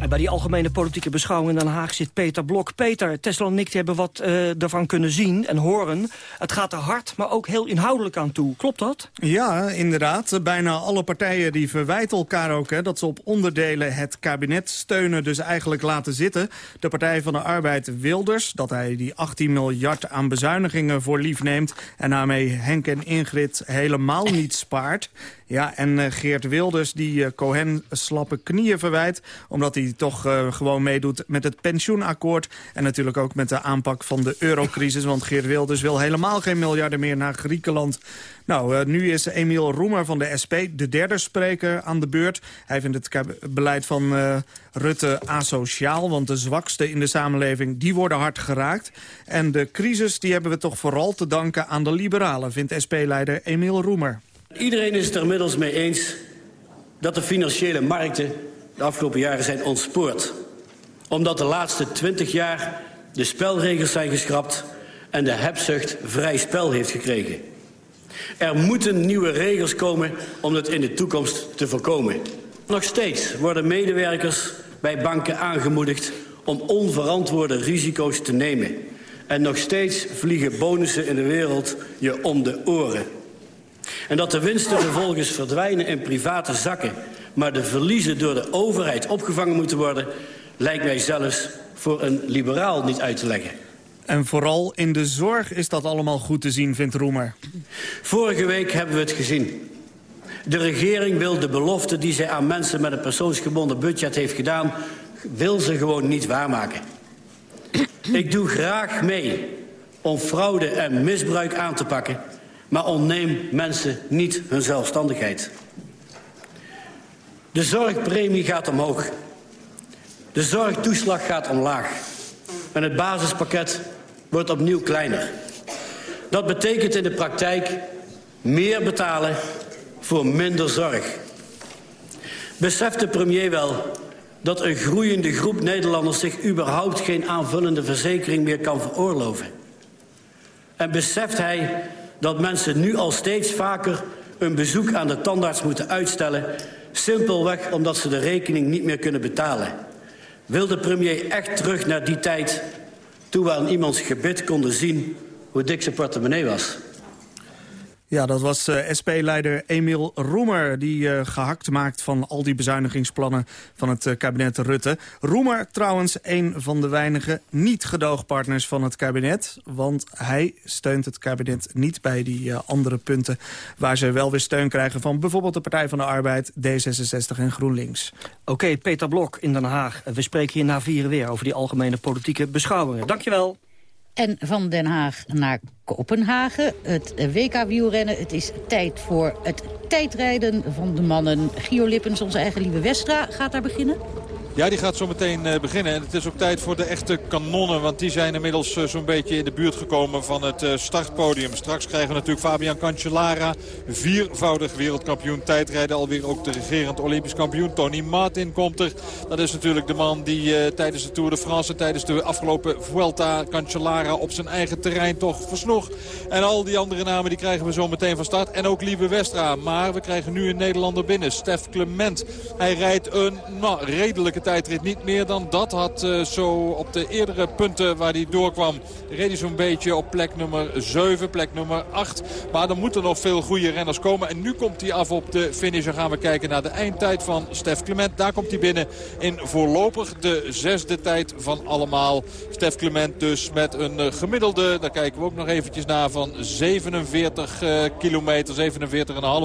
En bij die algemene politieke beschouwing in Den Haag zit Peter Blok. Peter, Tesla en ik hebben wat uh, ervan kunnen zien en horen. Het gaat er hard, maar ook heel inhoudelijk aan toe. Klopt dat? Ja, inderdaad. Bijna alle partijen die verwijten elkaar ook... Hè, dat ze op onderdelen het kabinet steunen, dus eigenlijk laten zitten. De Partij van de Arbeid Wilders, dat hij die 18 miljard aan bezuinigingen voor lief neemt... en daarmee Henk en Ingrid helemaal niet spaart. Ja, en uh, Geert Wilders die uh, Cohen slappe knieën verwijt... omdat hij toch uh, gewoon meedoet met het pensioenakkoord... en natuurlijk ook met de aanpak van de eurocrisis. Want Geert Wilders wil helemaal geen miljarden meer naar Griekenland. Nou, nu is Emiel Roemer van de SP de derde spreker aan de beurt. Hij vindt het beleid van Rutte asociaal... want de zwaksten in de samenleving die worden hard geraakt. En de crisis die hebben we toch vooral te danken aan de liberalen... vindt SP-leider Emiel Roemer. Iedereen is het er inmiddels mee eens dat de financiële markten de afgelopen jaren zijn ontspoord. Omdat de laatste twintig jaar de spelregels zijn geschrapt en de hebzucht vrij spel heeft gekregen. Er moeten nieuwe regels komen om dat in de toekomst te voorkomen. Nog steeds worden medewerkers bij banken aangemoedigd om onverantwoorde risico's te nemen. En nog steeds vliegen bonussen in de wereld je om de oren. En dat de winsten vervolgens verdwijnen in private zakken... maar de verliezen door de overheid opgevangen moeten worden... lijkt mij zelfs voor een liberaal niet uit te leggen. En vooral in de zorg is dat allemaal goed te zien, vindt Roemer. Vorige week hebben we het gezien. De regering wil de belofte die zij aan mensen met een persoonsgebonden budget heeft gedaan... wil ze gewoon niet waarmaken. Ik doe graag mee om fraude en misbruik aan te pakken... maar ontneem mensen niet hun zelfstandigheid. De zorgpremie gaat omhoog. De zorgtoeslag gaat omlaag. En het basispakket wordt opnieuw kleiner. Dat betekent in de praktijk meer betalen voor minder zorg. Beseft de premier wel dat een groeiende groep Nederlanders... zich überhaupt geen aanvullende verzekering meer kan veroorloven? En beseft hij dat mensen nu al steeds vaker... een bezoek aan de tandarts moeten uitstellen... simpelweg omdat ze de rekening niet meer kunnen betalen? Wil de premier echt terug naar die tijd... toen we aan iemands gebit konden zien hoe dik zijn portemonnee was? Ja, dat was uh, SP-leider Emiel Roemer... die uh, gehakt maakt van al die bezuinigingsplannen van het uh, kabinet Rutte. Roemer trouwens een van de weinige niet-gedoogpartners van het kabinet. Want hij steunt het kabinet niet bij die andere punten... waar ze wel weer steun krijgen van bijvoorbeeld de Partij van de Arbeid... D66 en GroenLinks. Oké, Peter Blok in Den Haag. We spreken hier na vieren weer over die algemene politieke beschouwingen. Dankjewel. En van Den Haag naar Kopenhagen, het WK-wielrennen. Het is tijd voor het tijdrijden van de mannen. Gio Lippens, onze eigen lieve Westra, gaat daar beginnen. Ja, die gaat zo meteen uh, beginnen. En het is ook tijd voor de echte kanonnen. Want die zijn inmiddels uh, zo'n beetje in de buurt gekomen van het uh, startpodium. Straks krijgen we natuurlijk Fabian Cancellara. Viervoudig wereldkampioen tijdrijden. Alweer ook de regerend Olympisch kampioen. Tony Martin komt er. Dat is natuurlijk de man die tijdens de Tour de France... tijdens de afgelopen Vuelta Cancellara op zijn eigen terrein toch versloeg. En al die andere namen die krijgen we zo meteen van start. En ook Lieve Westra. Maar we krijgen nu een Nederlander binnen. Stef Clement. Hij rijdt een nou, redelijke tijdrit. Niet meer dan dat had uh, zo op de eerdere punten waar hij doorkwam. Reed hij zo'n beetje op plek nummer 7, plek nummer 8. Maar er moeten nog veel goede renners komen. En nu komt hij af op de finish. En gaan we kijken naar de eindtijd van Stef Clement. Daar komt hij binnen in voorlopig de zesde tijd van allemaal. Stef Clement dus met een uh, gemiddelde, daar kijken we ook nog eventjes naar, van 47 uh, kilometer,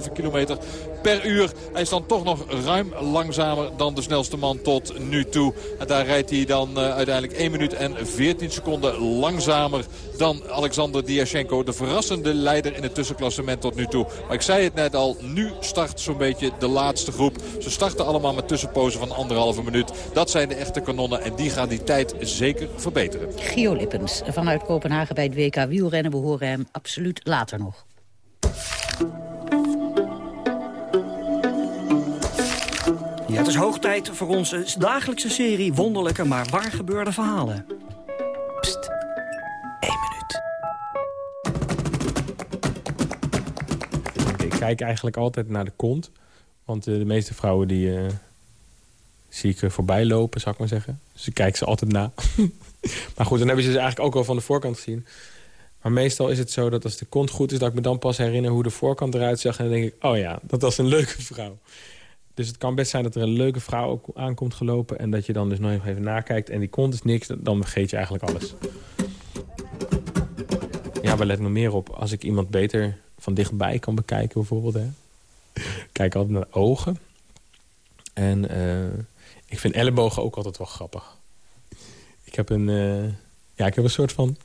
47,5 kilometer per uur. Hij is dan toch nog ruim langzamer dan de snelste man tot nu toe. En daar rijdt hij dan uh, uiteindelijk 1 minuut en 14 seconden langzamer dan Alexander Diachenko. De verrassende leider in het tussenklassement tot nu toe. Maar ik zei het net al, nu start zo'n beetje de laatste groep. Ze starten allemaal met tussenpozen van anderhalve minuut. Dat zijn de echte kanonnen en die gaan die tijd zeker verbeteren. Gio Lippens vanuit Kopenhagen bij het WK wielrennen. We horen hem absoluut later nog. Ja, het is hoog tijd voor onze dagelijkse serie wonderlijke maar waar gebeurde verhalen. Pst, één minuut. Ik kijk eigenlijk altijd naar de kont. Want uh, de meeste vrouwen die uh, zie ik voorbij lopen, zou ik maar zeggen. Dus ik kijk ze altijd na. maar goed, dan hebben ze ze eigenlijk ook al van de voorkant gezien. Maar meestal is het zo dat als de kont goed is... dat ik me dan pas herinner hoe de voorkant eruit zag. En dan denk ik, oh ja, dat was een leuke vrouw. Dus het kan best zijn dat er een leuke vrouw aankomt gelopen... en dat je dan dus nog even nakijkt en die kont is niks... dan vergeet je eigenlijk alles. Ja, waar let me meer op? Als ik iemand beter van dichtbij kan bekijken bijvoorbeeld. Hè? Kijk altijd naar de ogen. En uh, ik vind ellebogen ook altijd wel grappig. Ik heb een, uh, ja, ik heb een soort van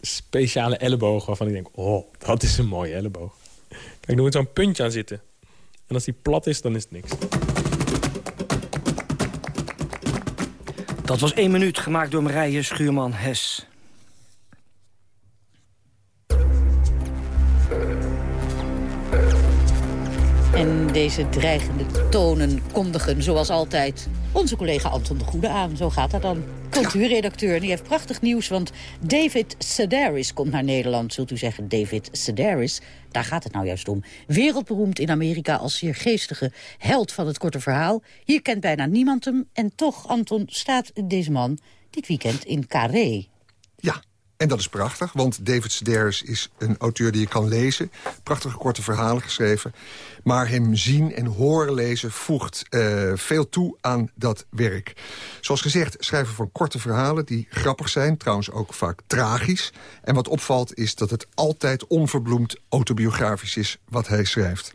speciale elleboog... waarvan ik denk, oh, dat is een mooie elleboog. Kijk, er moet zo'n puntje aan zitten. En als die plat is, dan is het niks. Dat was één minuut, gemaakt door Marije Schuurman-Hes. En deze dreigende tonen kondigen, zoals altijd, onze collega Anton de Goede aan. Zo gaat dat dan. Cultuurredacteur. En die heeft prachtig nieuws, want David Sedaris komt naar Nederland. Zult u zeggen, David Sedaris? Daar gaat het nou juist om. Wereldberoemd in Amerika als zeer geestige held van het korte verhaal. Hier kent bijna niemand hem. En toch, Anton, staat deze man dit weekend in Carré. Ja, en dat is prachtig, want David Sedaris is een auteur die je kan lezen. Prachtige korte verhalen geschreven. Maar hem zien en horen lezen voegt uh, veel toe aan dat werk. Zoals gezegd, schrijven van korte verhalen die grappig zijn. Trouwens ook vaak tragisch. En wat opvalt is dat het altijd onverbloemd autobiografisch is wat hij schrijft.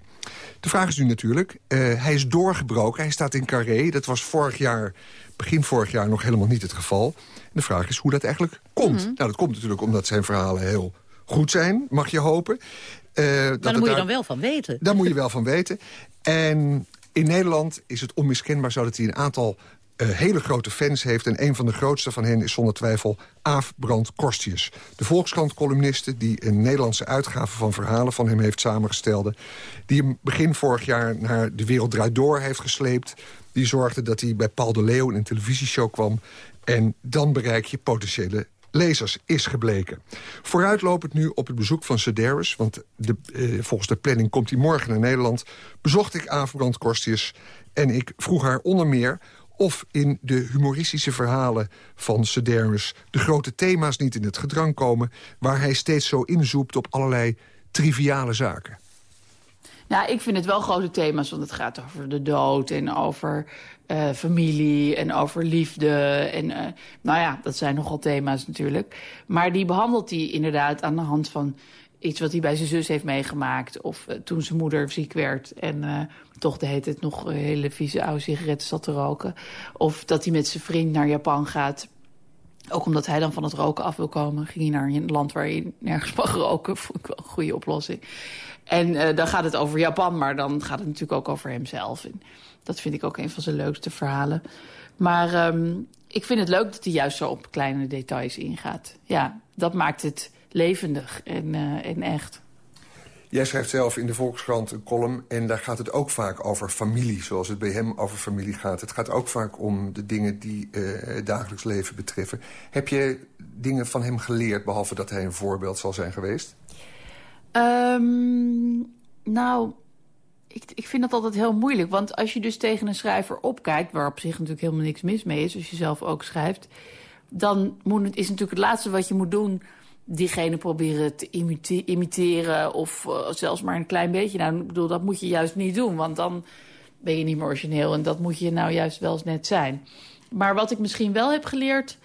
De vraag is nu natuurlijk, uh, hij is doorgebroken, hij staat in Carré. Dat was vorig jaar, begin vorig jaar nog helemaal niet het geval. De vraag is hoe dat eigenlijk komt. Mhm. Nou, dat komt natuurlijk omdat zijn verhalen heel goed zijn, mag je hopen. Uh, maar daar moet je dan wel van weten. Daar moet je wel van weten. En in Nederland is het onmiskenbaar zo dat hij een aantal uh, hele grote fans heeft. En een van de grootste van hen is zonder twijfel Aaf Brand Korstius. De Volkskrant-columniste die een Nederlandse uitgave van verhalen van hem heeft samengesteld. Die hem begin vorig jaar naar De Wereld Draait Door heeft gesleept. Die zorgde dat hij bij Paul de Leeuw in een televisieshow kwam. En dan bereik je potentiële lezers, is gebleken. Vooruitlopend nu op het bezoek van Sedaris... want de, eh, volgens de planning komt hij morgen naar Nederland... bezocht ik Aafbrand Korstius en ik vroeg haar onder meer of in de humoristische verhalen van Sedaris... de grote thema's niet in het gedrang komen... waar hij steeds zo inzoept op allerlei triviale zaken. Nou, ik vind het wel grote thema's, want het gaat over de dood... en over uh, familie en over liefde. En uh, nou ja, dat zijn nogal thema's natuurlijk. Maar die behandelt hij inderdaad aan de hand van iets wat hij bij zijn zus heeft meegemaakt. Of uh, toen zijn moeder ziek werd en toch de heet het nog hele vieze oude sigaretten zat te roken. Of dat hij met zijn vriend naar Japan gaat. Ook omdat hij dan van het roken af wil komen. Ging hij naar een land waar je nergens mag roken. Vond ik wel een goede oplossing. En uh, dan gaat het over Japan, maar dan gaat het natuurlijk ook over hemzelf. Dat vind ik ook een van zijn leukste verhalen. Maar um, ik vind het leuk dat hij juist zo op kleine details ingaat. Ja, dat maakt het levendig en, uh, en echt. Jij schrijft zelf in de Volkskrant een column... en daar gaat het ook vaak over familie, zoals het bij hem over familie gaat. Het gaat ook vaak om de dingen die uh, het dagelijks leven betreffen. Heb je dingen van hem geleerd, behalve dat hij een voorbeeld zal zijn geweest? Um, nou, ik, ik vind dat altijd heel moeilijk. Want als je dus tegen een schrijver opkijkt... waar op zich natuurlijk helemaal niks mis mee is... als je zelf ook schrijft... dan moet het, is natuurlijk het laatste wat je moet doen... diegene proberen te imiteren... of uh, zelfs maar een klein beetje. Nou, ik bedoel, dat moet je juist niet doen. Want dan ben je niet meer origineel. En dat moet je nou juist wel eens net zijn. Maar wat ik misschien wel heb geleerd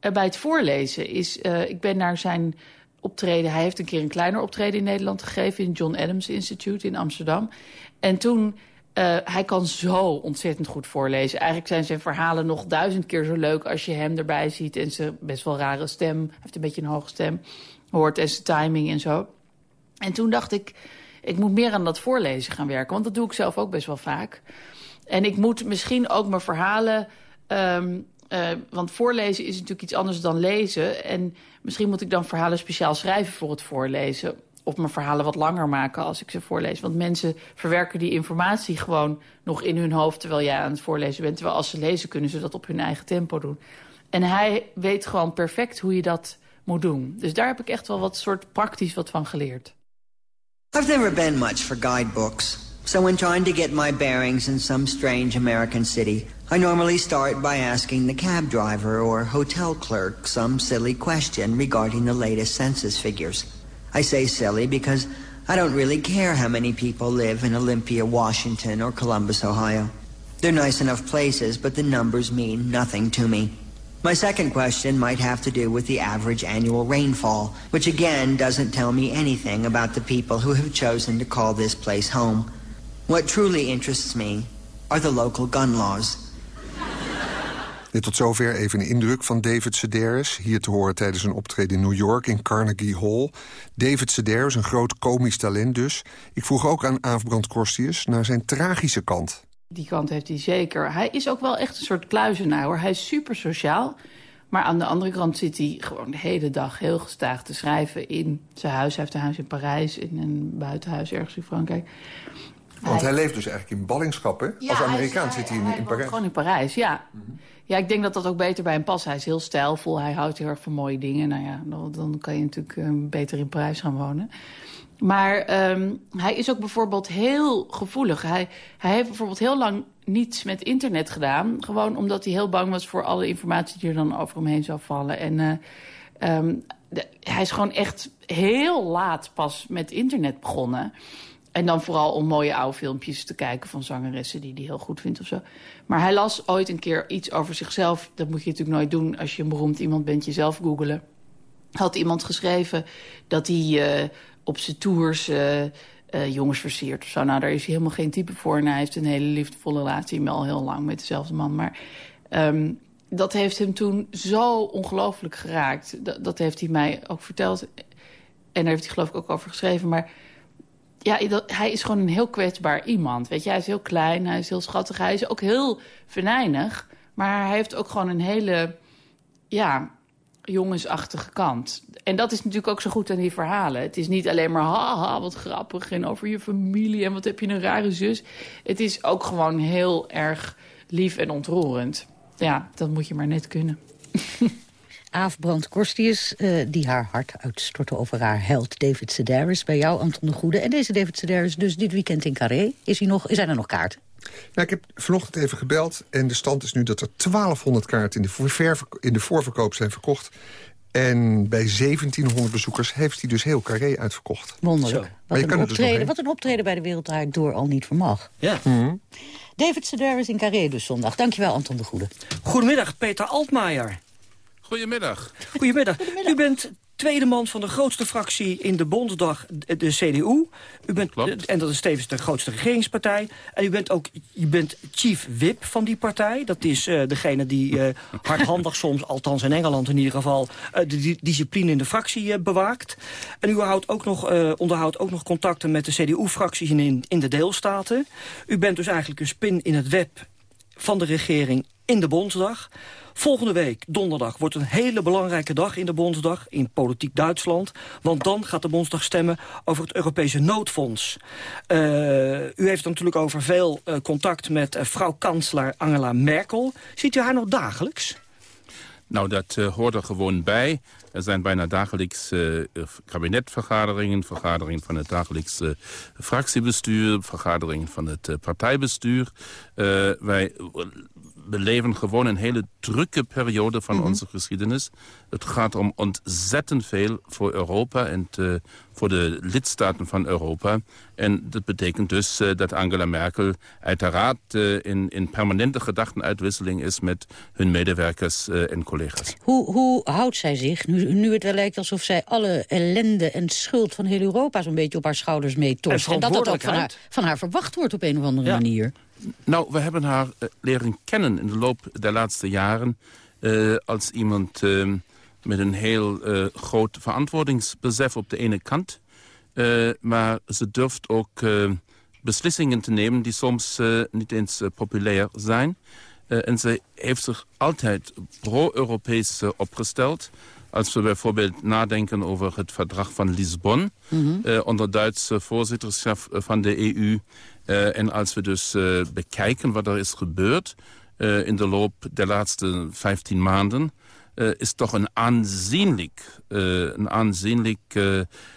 uh, bij het voorlezen... is, uh, ik ben naar zijn optreden... hij heeft een keer een kleiner optreden in Nederland gegeven... in John Adams Institute in Amsterdam. En toen, uh, hij kan zo ontzettend goed voorlezen. Eigenlijk zijn zijn verhalen nog duizend keer zo leuk als je hem erbij ziet. En zijn best wel rare stem, hij heeft een beetje een hoge stem, hoort en zijn timing en zo. En toen dacht ik, ik moet meer aan dat voorlezen gaan werken. Want dat doe ik zelf ook best wel vaak. En ik moet misschien ook mijn verhalen... Um, uh, want voorlezen is natuurlijk iets anders dan lezen. En misschien moet ik dan verhalen speciaal schrijven voor het voorlezen of mijn verhalen wat langer maken als ik ze voorlees. Want mensen verwerken die informatie gewoon nog in hun hoofd... terwijl jij aan het voorlezen bent. Terwijl als ze lezen kunnen ze dat op hun eigen tempo doen. En hij weet gewoon perfect hoe je dat moet doen. Dus daar heb ik echt wel wat soort praktisch wat van geleerd. I've never been much for guidebooks. So when trying to get my bearings in some strange American city... I normally start by asking the cab driver or hotel clerk some silly question regarding the latest census figures... I say silly because I don't really care how many people live in Olympia, Washington, or Columbus, Ohio. They're nice enough places, but the numbers mean nothing to me. My second question might have to do with the average annual rainfall, which again doesn't tell me anything about the people who have chosen to call this place home. What truly interests me are the local gun laws. Tot zover even een indruk van David Sedaris. Hier te horen tijdens een optreden in New York in Carnegie Hall. David Sedaris, een groot komisch talent dus. Ik vroeg ook aan Aafbrand Korstius naar zijn tragische kant. Die kant heeft hij zeker. Hij is ook wel echt een soort kluizenaar. Hoor. Hij is super sociaal. Maar aan de andere kant zit hij gewoon de hele dag heel gestaag te schrijven in zijn huis. Hij heeft een huis in Parijs, in een buitenhuis ergens in Frankrijk. Want hij, leeft dus eigenlijk in ballingschap, hè? Ja, Als Amerikaan is- zit hij in, hij in Parijs. Gewoon in Parijs, ja. Ja, ik denk dat dat ook beter bij hem past. Hij is heel stijlvol, hij houdt heel erg van mooie dingen. Nou ja, dan, kan je natuurlijk eh, beter in Parijs gaan wonen. Maar ehm, hij is ook bijvoorbeeld heel gevoelig. Hij, hij heeft bijvoorbeeld heel lang niets met internet gedaan. Gewoon omdat hij heel bang was voor alle informatie die er dan over hem heen zou vallen. En eh, ehm, de- hij is gewoon echt heel laat pas met internet begonnen. En dan vooral om mooie oude filmpjes te kijken van zangeressen die hij heel goed vindt of zo. Maar hij las ooit een keer iets over zichzelf. Dat moet je natuurlijk nooit doen als je een beroemd iemand bent, jezelf googelen. Had iemand geschreven dat hij eh, op zijn tours eh, eh, jongens versiert of zo. Nou, daar is hij helemaal geen type voor. En hij heeft een hele liefdevolle relatie al heel lang met dezelfde man. Maar ehm, dat heeft hem toen zo ongelooflijk geraakt. Dat, dat heeft hij mij ook verteld. En daar heeft hij geloof ik ook over geschreven. Maar ja, hij is gewoon een heel kwetsbaar iemand. Weet je, hij is heel klein, hij is heel schattig. Hij is ook heel venijnig. Maar hij heeft ook gewoon een hele, ja, jongensachtige kant. En dat is natuurlijk ook zo goed aan die verhalen. Het is niet alleen maar, haha, wat grappig... en over je familie en wat heb je een rare zus. Het is ook gewoon heel erg lief en ontroerend. Ja, dat moet je maar net kunnen. Aaf Brand Korstius, eh, die haar hart uitstortte over haar held David Sedaris. Bij jou, Anton de Goede. En deze David Sedaris dus dit weekend in Carré. Is hij nog, zijn er nog kaarten? Nou, ik heb vanochtend even gebeld en de stand is nu dat er 1200 kaarten in de, voorverko- in de voorverkoop zijn verkocht. En bij 1700 bezoekers heeft hij dus heel Carré uitverkocht. Wonderlijk. Wat je een, dus nog optreden, wat een optreden bij de Wereldrijd Door al niet vermag. Ja. David Sedaris in Carré dus zondag. Dankjewel, Anton de Goede. Goedemiddag, Peter Altmaier. Goedemiddag. Goedemiddag. U bent tweede man van de grootste fractie in de Bondsdag, de de CDU. U bent, en dat is tevens de grootste regeringspartij. En u bent ook u bent chief whip van die partij. Dat is eh, degene die eh, hardhandig soms, althans in Engeland in ieder geval... eh, de di- discipline in de fractie eh, bewaakt. En u houdt ook nog, eh, onderhoudt ook nog contacten met de CDU-fracties in, in de deelstaten. U bent dus eigenlijk een spin in het web van de regering in de Bondsdag. Volgende week, donderdag, wordt een hele belangrijke dag in de Bondsdag... in politiek Duitsland. Want dan gaat de Bondsdag stemmen over het Europese noodfonds. Eh, u heeft natuurlijk over veel eh, contact met eh, vrouw-kanselaar Angela Merkel. Ziet u haar nog dagelijks? Nou, dat eh, hoort er gewoon bij. Er zijn bijna dagelijks eh, kabinetvergaderingen, vergaderingen van het dagelijks eh, fractiebestuur, vergaderingen van het eh, partijbestuur. Eh, wij beleven gewoon een hele drukke periode van onze geschiedenis. Het gaat om ontzettend veel voor Europa en voor de lidstaten van Europa. En dat betekent dus eh, dat Angela Merkel uiteraard eh, in, in permanente gedachtenuitwisseling is met hun medewerkers eh, en collega's. Hoe, hoe houdt zij zich, nu, nu het wel lijkt alsof zij alle ellende en schuld van heel Europa... zo'n beetje op haar schouders meetorst. En En dat dat ook van haar, van haar verwacht wordt op een of andere manier. Nou, we hebben haar leren kennen in de loop der laatste jaren... eh, als iemand met een heel eh, groot verantwoordingsbesef op de ene kant. Eh, maar ze durft ook eh, beslissingen te nemen die soms eh, niet eens populair zijn. En ze heeft zich altijd pro-Europees opgesteld. Als we bijvoorbeeld nadenken over het verdrag van Lisbon... eh, onder Duits eh, voorzitterschap van de EU... En als we dus bekijken wat er is gebeurd in de loop der laatste 15 maanden, is toch een aanzienlijk, een aanzienlijk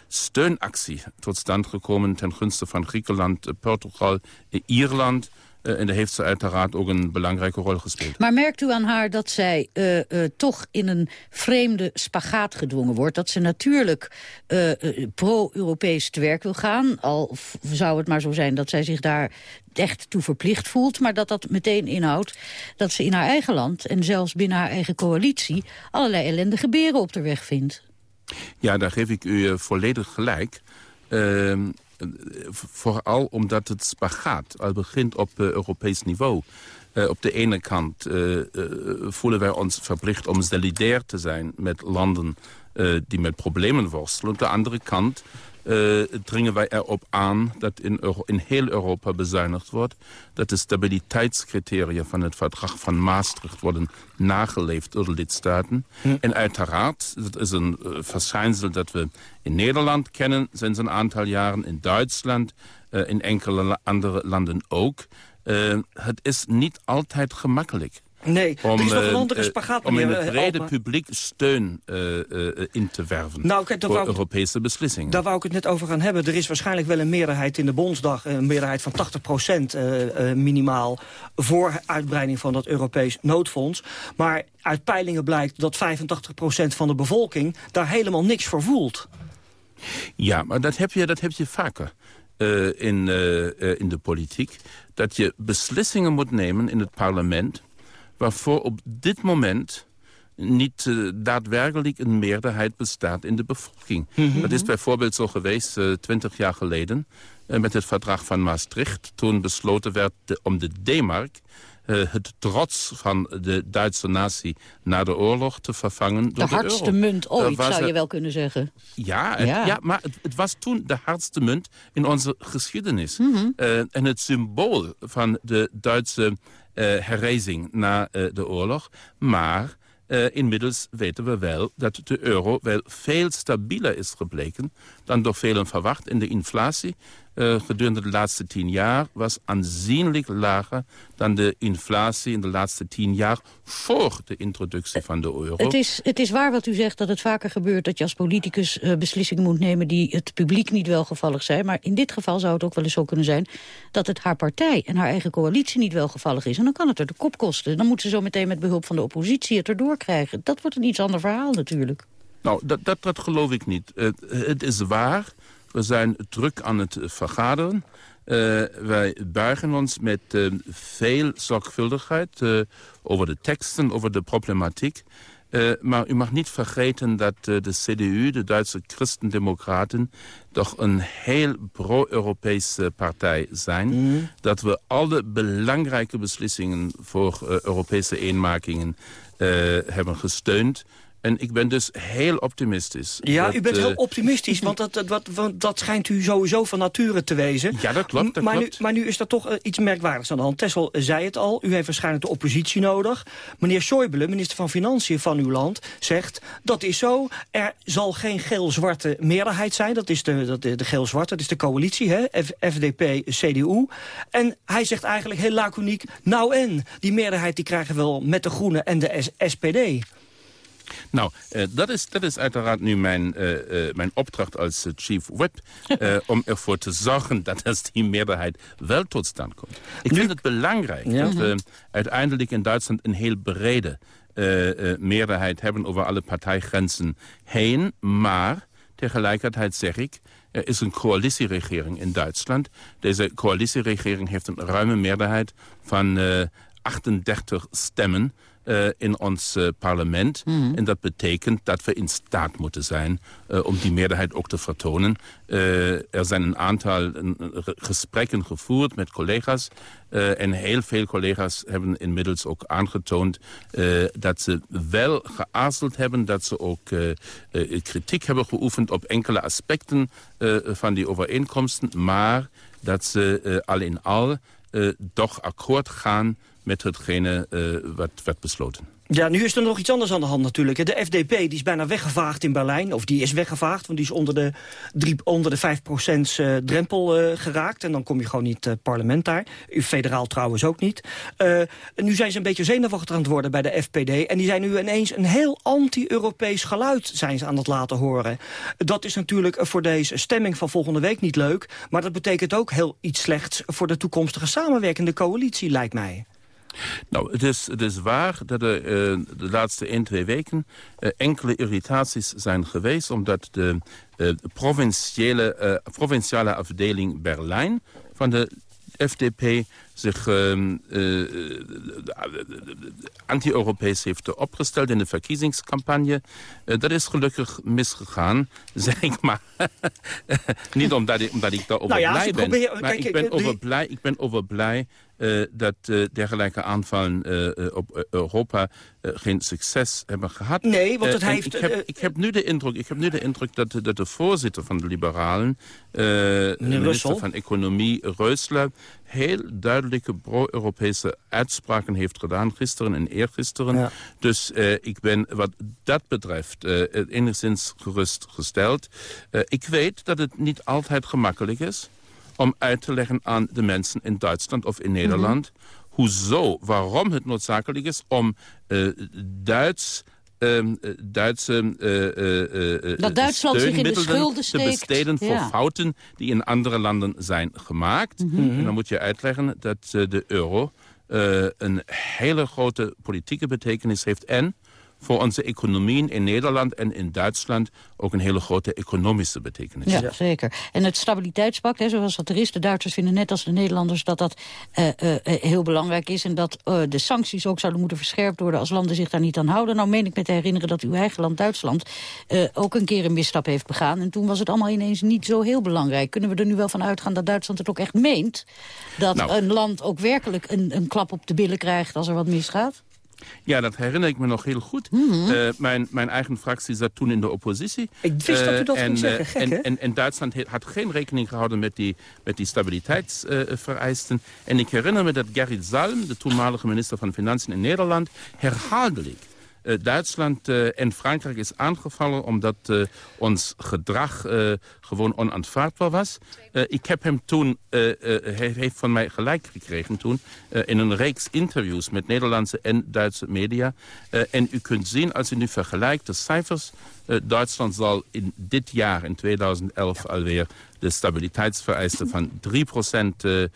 steunactie tot stand gekomen ten gunste van Griekenland, eh, Portugal, eh, Ierland. Eh, en daar heeft ze uiteraard ook een belangrijke rol gespeeld. Maar merkt u aan haar dat zij toch in een vreemde spagaat gedwongen wordt? Dat ze natuurlijk pro-Europees te werk wil gaan. Al zou het maar zo zijn dat zij zich daar echt toe verplicht voelt. Maar dat dat meteen inhoudt dat ze in haar eigen land... en zelfs binnen haar eigen coalitie... allerlei ellendige beren op de weg vindt. Ja, daar geef ik u eh, volledig gelijk. Ehm, eh, vooral omdat het spagaat al begint op eh, Europees niveau. Eh, op de ene kant voelen wij ons verplicht om solidair te zijn met landen die met problemen worstelen. Op de andere kant uh, dringen wij erop aan dat in, Euro in heel Europa bezuinigd wordt. Dat de stabiliteitscriteria van het verdrag van Maastricht worden nageleefd door de lidstaten. Hm. En uiteraard, dat is een uh, verschijnsel dat we in Nederland kennen sinds een aantal jaren, in Duitsland, uh, in enkele andere landen ook. het is niet altijd gemakkelijk. Nee, om, er is nog een uh, andere spagaat, Om in het eh, brede publiek steun in te werven Nou, kijk, voor wou Europese beslissingen. Daar wou ik het net over gaan hebben. Er is waarschijnlijk wel een meerderheid in de Bondsdag... een meerderheid van 80% minimaal... voor uitbreiding van dat Europees noodfonds. Maar uit peilingen blijkt dat 85% van de bevolking... daar helemaal niks voor voelt. Ja, maar dat heb je, dat heb je vaker uh, in, uh, in de politiek. Dat je beslissingen moet nemen in het parlement... waarvoor op dit moment niet uh, daadwerkelijk een meerderheid bestaat in de bevolking. Mhm. Mm -hmm. Dat is bijvoorbeeld zo geweest twintig jaar geleden... met het verdrag van Maastricht. Toen besloten werd de, om de D-mark... Uh, het trots van de Duitse natie na de oorlog te vervangen De door de hardste euro. munt ooit, zou je wel kunnen zeggen. Ja, het, Ja. ja. maar het, het was toen de hardste munt in onze geschiedenis. Mhm. Eh, en het symbool van de Duitse eh herrijzing na eh, de oorlog. Maar eh, inmiddels weten we wel dat de euro wel veel stabieler is gebleken dan door velen verwacht. En de inflatie eh, gedurende de laatste tien jaar was aanzienlijk lager dan de inflatie in de laatste tien jaar voor de introductie van de euro. Het is, het is waar wat u zegt dat het vaker gebeurt dat je als politicus eh, beslissingen moet nemen die het publiek niet welgevallig zijn. Maar in dit geval zou het ook wel eens zo kunnen zijn dat het haar partij en haar eigen coalitie niet welgevallig is. En dan kan het er de kop kosten. Dan moet ze zo meteen met behulp van de oppositie het erdoor krijgen. Dat wordt een iets ander verhaal natuurlijk. Nou, dat, dat, dat geloof ik niet. Uh, het is waar. We zijn druk aan het vergaderen. Uh, wij buigen ons met uh, veel zorgvuldigheid uh, over de teksten, over de problematiek. maar u mag niet vergeten dat de CDU, de Duitse Christendemocraten... toch een heel pro-Europese partij zijn. Mm. Dat we alle belangrijke beslissingen voor Europese eenmakingen hebben gesteund... En ik ben dus heel optimistisch. Ja, dat, u bent uh, heel optimistisch, want dat, dat, want dat schijnt u sowieso van nature te wezen. Ja, dat klopt. Dat maar, klopt. Nu, maar nu is er toch uh, iets merkwaardigs aan de hand. Tessel zei het al, u heeft waarschijnlijk de oppositie nodig. Meneer Schäuble, minister van Financiën van uw land, zegt... dat is zo, er zal geen geel-zwarte meerderheid zijn. Dat is de, dat, de, de geel-zwarte, dat is de coalitie, hè? F, FDP, CDU. En hij zegt eigenlijk heel laconiek... nou en, die meerderheid die krijgen we wel met de Groenen en de S SPD. Nou, uh, dat, is, dat is uiteraard nu mijn, uh, uh, mijn opdracht als chief whip... om ervoor te zorgen dat als die meerderheid wel tot stand komt. Ik vind het belangrijk Ja. dat we uiteindelijk in Duitsland een heel brede meerderheid hebben... over alle partijgrenzen heen, maar tegelijkertijd zeg ik... Er is een coalitieregering in Duitsland. Deze coalitieregering heeft een ruime meerderheid van 38 stemmen uh, in ons uh, parlement. Mhm. En dat betekent dat we in staat moeten zijn uh, om die meerderheid ook te vertonen. er zijn een aantal gesprekken gevoerd met collega's. en heel veel collega's hebben inmiddels ook aangetoond dat ze wel geaarzeld hebben. Dat ze ook kritiek hebben geoefend op enkele aspecten van die overeenkomsten. Maar dat ze al in al toch akkoord gaan met hetgene uh, wat werd besloten. Ja, nu is er nog iets anders aan de hand natuurlijk. De FDP die is bijna weggevaagd in Berlijn. Of die is weggevaagd, want die is onder de, onder de 5% uh, drempel uh, geraakt. En dan kom je gewoon niet uh, parlement daar. Federaal trouwens ook niet. Nu zijn ze een beetje zenuwachtig aan het worden bij de FPD. En die zijn nu ineens een heel anti-Europees geluid zijn ze aan het laten horen. Dat is natuurlijk voor deze stemming van volgende week niet leuk. Maar dat betekent ook heel iets slechts voor de toekomstige samenwerkende coalitie, lijkt mij. Nou, het is, het is waar dat er uh, de laatste 1, 2 weken uh, enkele irritaties zijn geweest... omdat de, uh, provinciale, provinciale afdeling Berlijn van de FDP zich ehm, anti-Europees heeft opgesteld in de verkiezingscampagne. dat is gelukkig misgegaan, zeg ik maar. Niet omdat ik, omdat ik daarover Nou blij ben, maar ik ben eh, over die- blij, ik ben over eh, dat eh, dergelijke aanvallen eh, op Europa geen succes hebben gehad. Nee, want het heeft, Ik heb, ik heb nu de indruk, ik heb nu de indruk dat, de- dat de voorzitter van de Liberalen, minister van Economie, Reusler, heel duidelijke pro-Europese uitspraken heeft gedaan, gisteren en eergisteren. Ja. Dus ik ben wat dat betreft enigszins gerustgesteld. Ik weet dat het niet altijd gemakkelijk is om uit te leggen aan de mensen in Duitsland of in Nederland... hoezo, waarom het noodzakelijk is om eh, Duits... eh, Duitse eh, Dat Duitsland zich in de schulden te steekt. besteden voor Ja. fouten die in andere landen zijn gemaakt. En dan moet je uitleggen dat de euro een hele grote politieke betekenis heeft... en voor onze economieën in Nederland en in Duitsland ook een hele grote economische betekenis. Ja, zeker. En het stabiliteitspact, hè, zoals dat er is... de Duitsers vinden net als de Nederlanders dat dat eh, eh, eh, heel belangrijk is... en dat de sancties ook zouden moeten verscherpt worden... als landen zich daar niet aan houden. Nou meen ik me te herinneren dat uw eigen land Duitsland... ook een keer een misstap heeft begaan. En toen was het allemaal ineens niet zo heel belangrijk. Kunnen we er nu wel van uitgaan dat Duitsland het ook echt meent... dat Nou. een land ook werkelijk een, een klap op de billen krijgt als er wat misgaat? Ja, dat herinner ik me nog heel goed. Mhm. Eh, mijn, mijn eigen fractie zat toen in de oppositie. Ik wist dat u dat en, zeggen. eh, Gek, en, en, en Duitsland he- had geen rekening gehouden met die, met die stabiliteitsvereisten. en ik herinner me dat Gerrit Salm, de toenmalige minister van Financiën in Nederland, herhaaldelijk Duitsland eh, en Frankrijk is aangevallen omdat eh, ons gedrag eh, gewoon onaanvaardbaar was. Eh, ik heb hem toen, eh, eh, hij heeft van mij gelijk gekregen toen, eh, in een reeks interviews met Nederlandse en Duitse media. Eh, en u kunt zien, als u nu vergelijkt de cijfers, eh, Duitsland zal in dit jaar, in 2011, alweer de stabiliteitsvereisten van 3% eh, eh,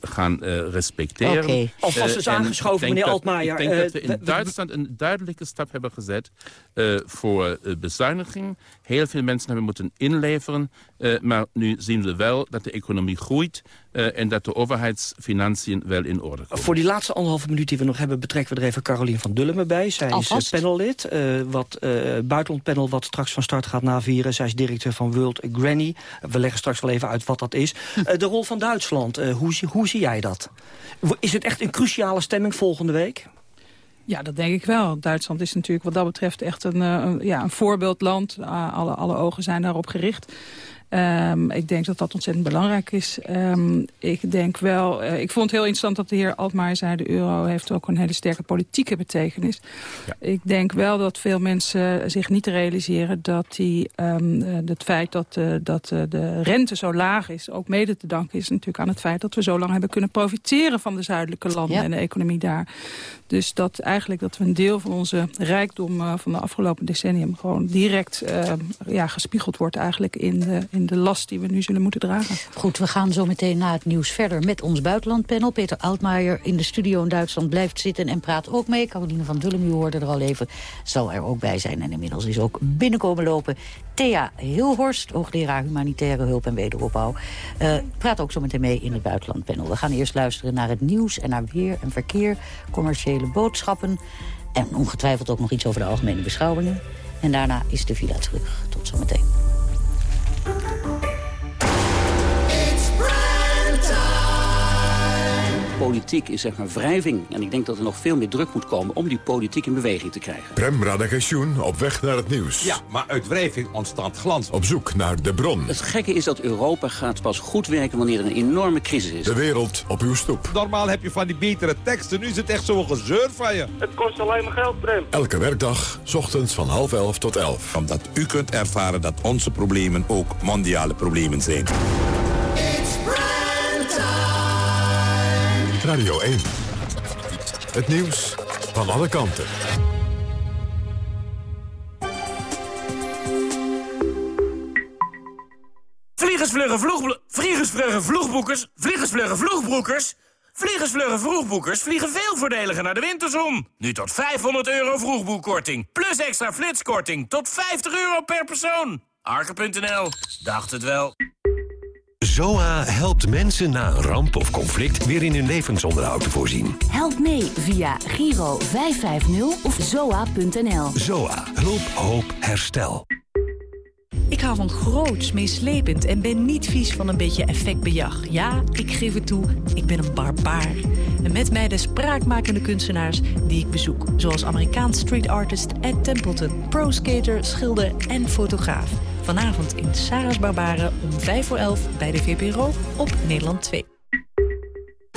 gaan eh, respecteren. Oké. Alvast is en aangeschoven, meneer dat- Altmaier. Ik denk dat we in Duitsland een duidelijke stap hebben gezet voor bezuiniging. Heel veel mensen hebben moeten inleveren. maar nu zien we wel dat de economie groeit... eh, en dat de overheidsfinanciën wel in orde komen. Voor die laatste anderhalve minuut die we nog hebben... betrekken we er even Carolien van Dullemen bij. Zij is Alvast. eh, panellid, eh wat eh buitenlandpanel wat straks van start gaat navieren. Zij is directeur van World Granny. We leggen straks wel even uit wat dat is. Eh, de rol van Duitsland, eh, hoe, zie- hoe zie jij dat? Is het echt een cruciale stemming volgende week? Ja, dat denk ik wel. Duitsland is natuurlijk wat dat betreft echt een, eh, een- ja, een voorbeeldland. Ah, alle, alle ogen zijn daarop gericht. Ehm, ik denk dat dat ontzettend belangrijk is. Ehm, ik denk wel, eh, ik vond het heel interessant dat de heer Altmaier zei... de euro heeft ook een hele sterke politieke betekenis. Ik denk wel dat veel mensen zich niet realiseren dat die, ehm, eh, het feit dat, eh, dat eh, de rente zo laag is... ook mede te danken is natuurlijk aan het feit dat we zo lang hebben kunnen profiteren... van de zuidelijke landen Ja. en de economie daar. Dus dat eigenlijk dat we een deel van onze rijkdom eh, van de afgelopen decennium... gewoon direct eh, ja, gespiegeld wordt eigenlijk in de, in de last die we nu zullen moeten dragen. Goed, we gaan zo meteen na het nieuws verder met ons buitenlandpanel. Peter Altmaier in de studio in Duitsland blijft zitten en praat ook mee. Caroline van Dullem, u hoorde er al even, zal er ook bij zijn. En inmiddels is ook binnenkomen lopen Thea Hilhorst, hoogleraar humanitaire hulp en wederopbouw. Eh, praat ook zo meteen mee in het buitenlandpanel. We gaan eerst luisteren naar het nieuws en naar weer en verkeer, commerciële boodschappen... en ongetwijfeld ook nog iets over de algemene beschouwingen. En daarna is de villa terug. Tot zometeen. Música Politiek is zeg maar wrijving. En ik denk dat er nog veel meer druk moet komen om die politiek in beweging te krijgen. Prem Radagensjoen op weg naar het nieuws. Ja, maar uit wrijving ontstaat glans. Op zoek naar de bron. Het gekke is dat Europa gaat pas goed werken wanneer er een enorme crisis is. De wereld op uw stoep. Normaal heb je van die betere teksten. Nu is het echt zo'n gezeur van je. Het kost alleen maar geld, Prem. Elke werkdag, 's ochtends van half elf tot elf. Omdat u kunt ervaren dat onze problemen ook mondiale problemen zijn. Radio 1. Het nieuws van alle kanten. Vliegersvluggen vloeg... Vliegersvluggen vloegboekers... Vliegersvluggen vloegbroekers... Vliegersvluggen vroegboekers vliegen veel voordeliger naar de winterzon. Nu tot 500 euro vroegboekkorting. Plus extra flitskorting tot 50 euro per persoon. Arke.nl. Dacht het wel. ZOA helpt mensen na een ramp of conflict weer in hun levensonderhoud te voorzien. Help mee via Giro 550 of zoa.nl. ZOA. Hulp, hoop, herstel. Ik hou van groots, meeslepend en ben niet vies van een beetje effectbejag. Ja, ik geef het toe, ik ben een barbaar. En met mij de spraakmakende kunstenaars die ik bezoek. Zoals Amerikaans street artist Ed Templeton, pro-skater, schilder en fotograaf. Vanavond in Sarah's Barbaren om 5 voor 11 bij de VPRO op Nederland 2.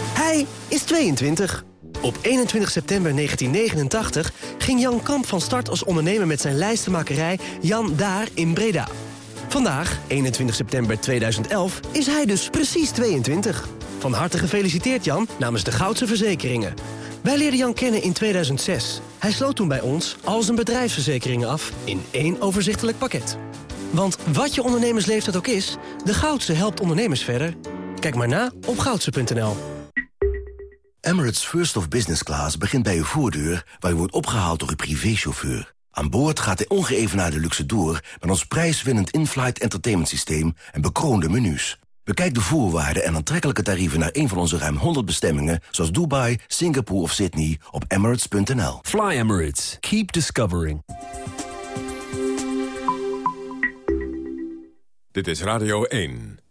Hij is 22. Op 21 september 1989 ging Jan Kamp van start als ondernemer met zijn lijstenmakerij Jan Daar in Breda. Vandaag, 21 september 2011, is hij dus precies 22. Van harte gefeliciteerd Jan, namens de Goudse Verzekeringen. Wij leerden Jan kennen in 2006. Hij sloot toen bij ons al zijn bedrijfsverzekeringen af in één overzichtelijk pakket. Want wat je ondernemersleeftijd ook is, de Goudse helpt ondernemers verder. Kijk maar na op goudse.nl. Emirates First of Business Class begint bij uw voordeur... waar u wordt opgehaald door uw privéchauffeur. Aan boord gaat de ongeëvenaarde luxe door... met ons prijswinnend in-flight entertainment systeem en bekroonde menus. Bekijk de voorwaarden en aantrekkelijke tarieven... naar een van onze ruim 100 bestemmingen... zoals Dubai, Singapore of Sydney op emirates.nl. Fly Emirates. Keep discovering. Dit is Radio 1.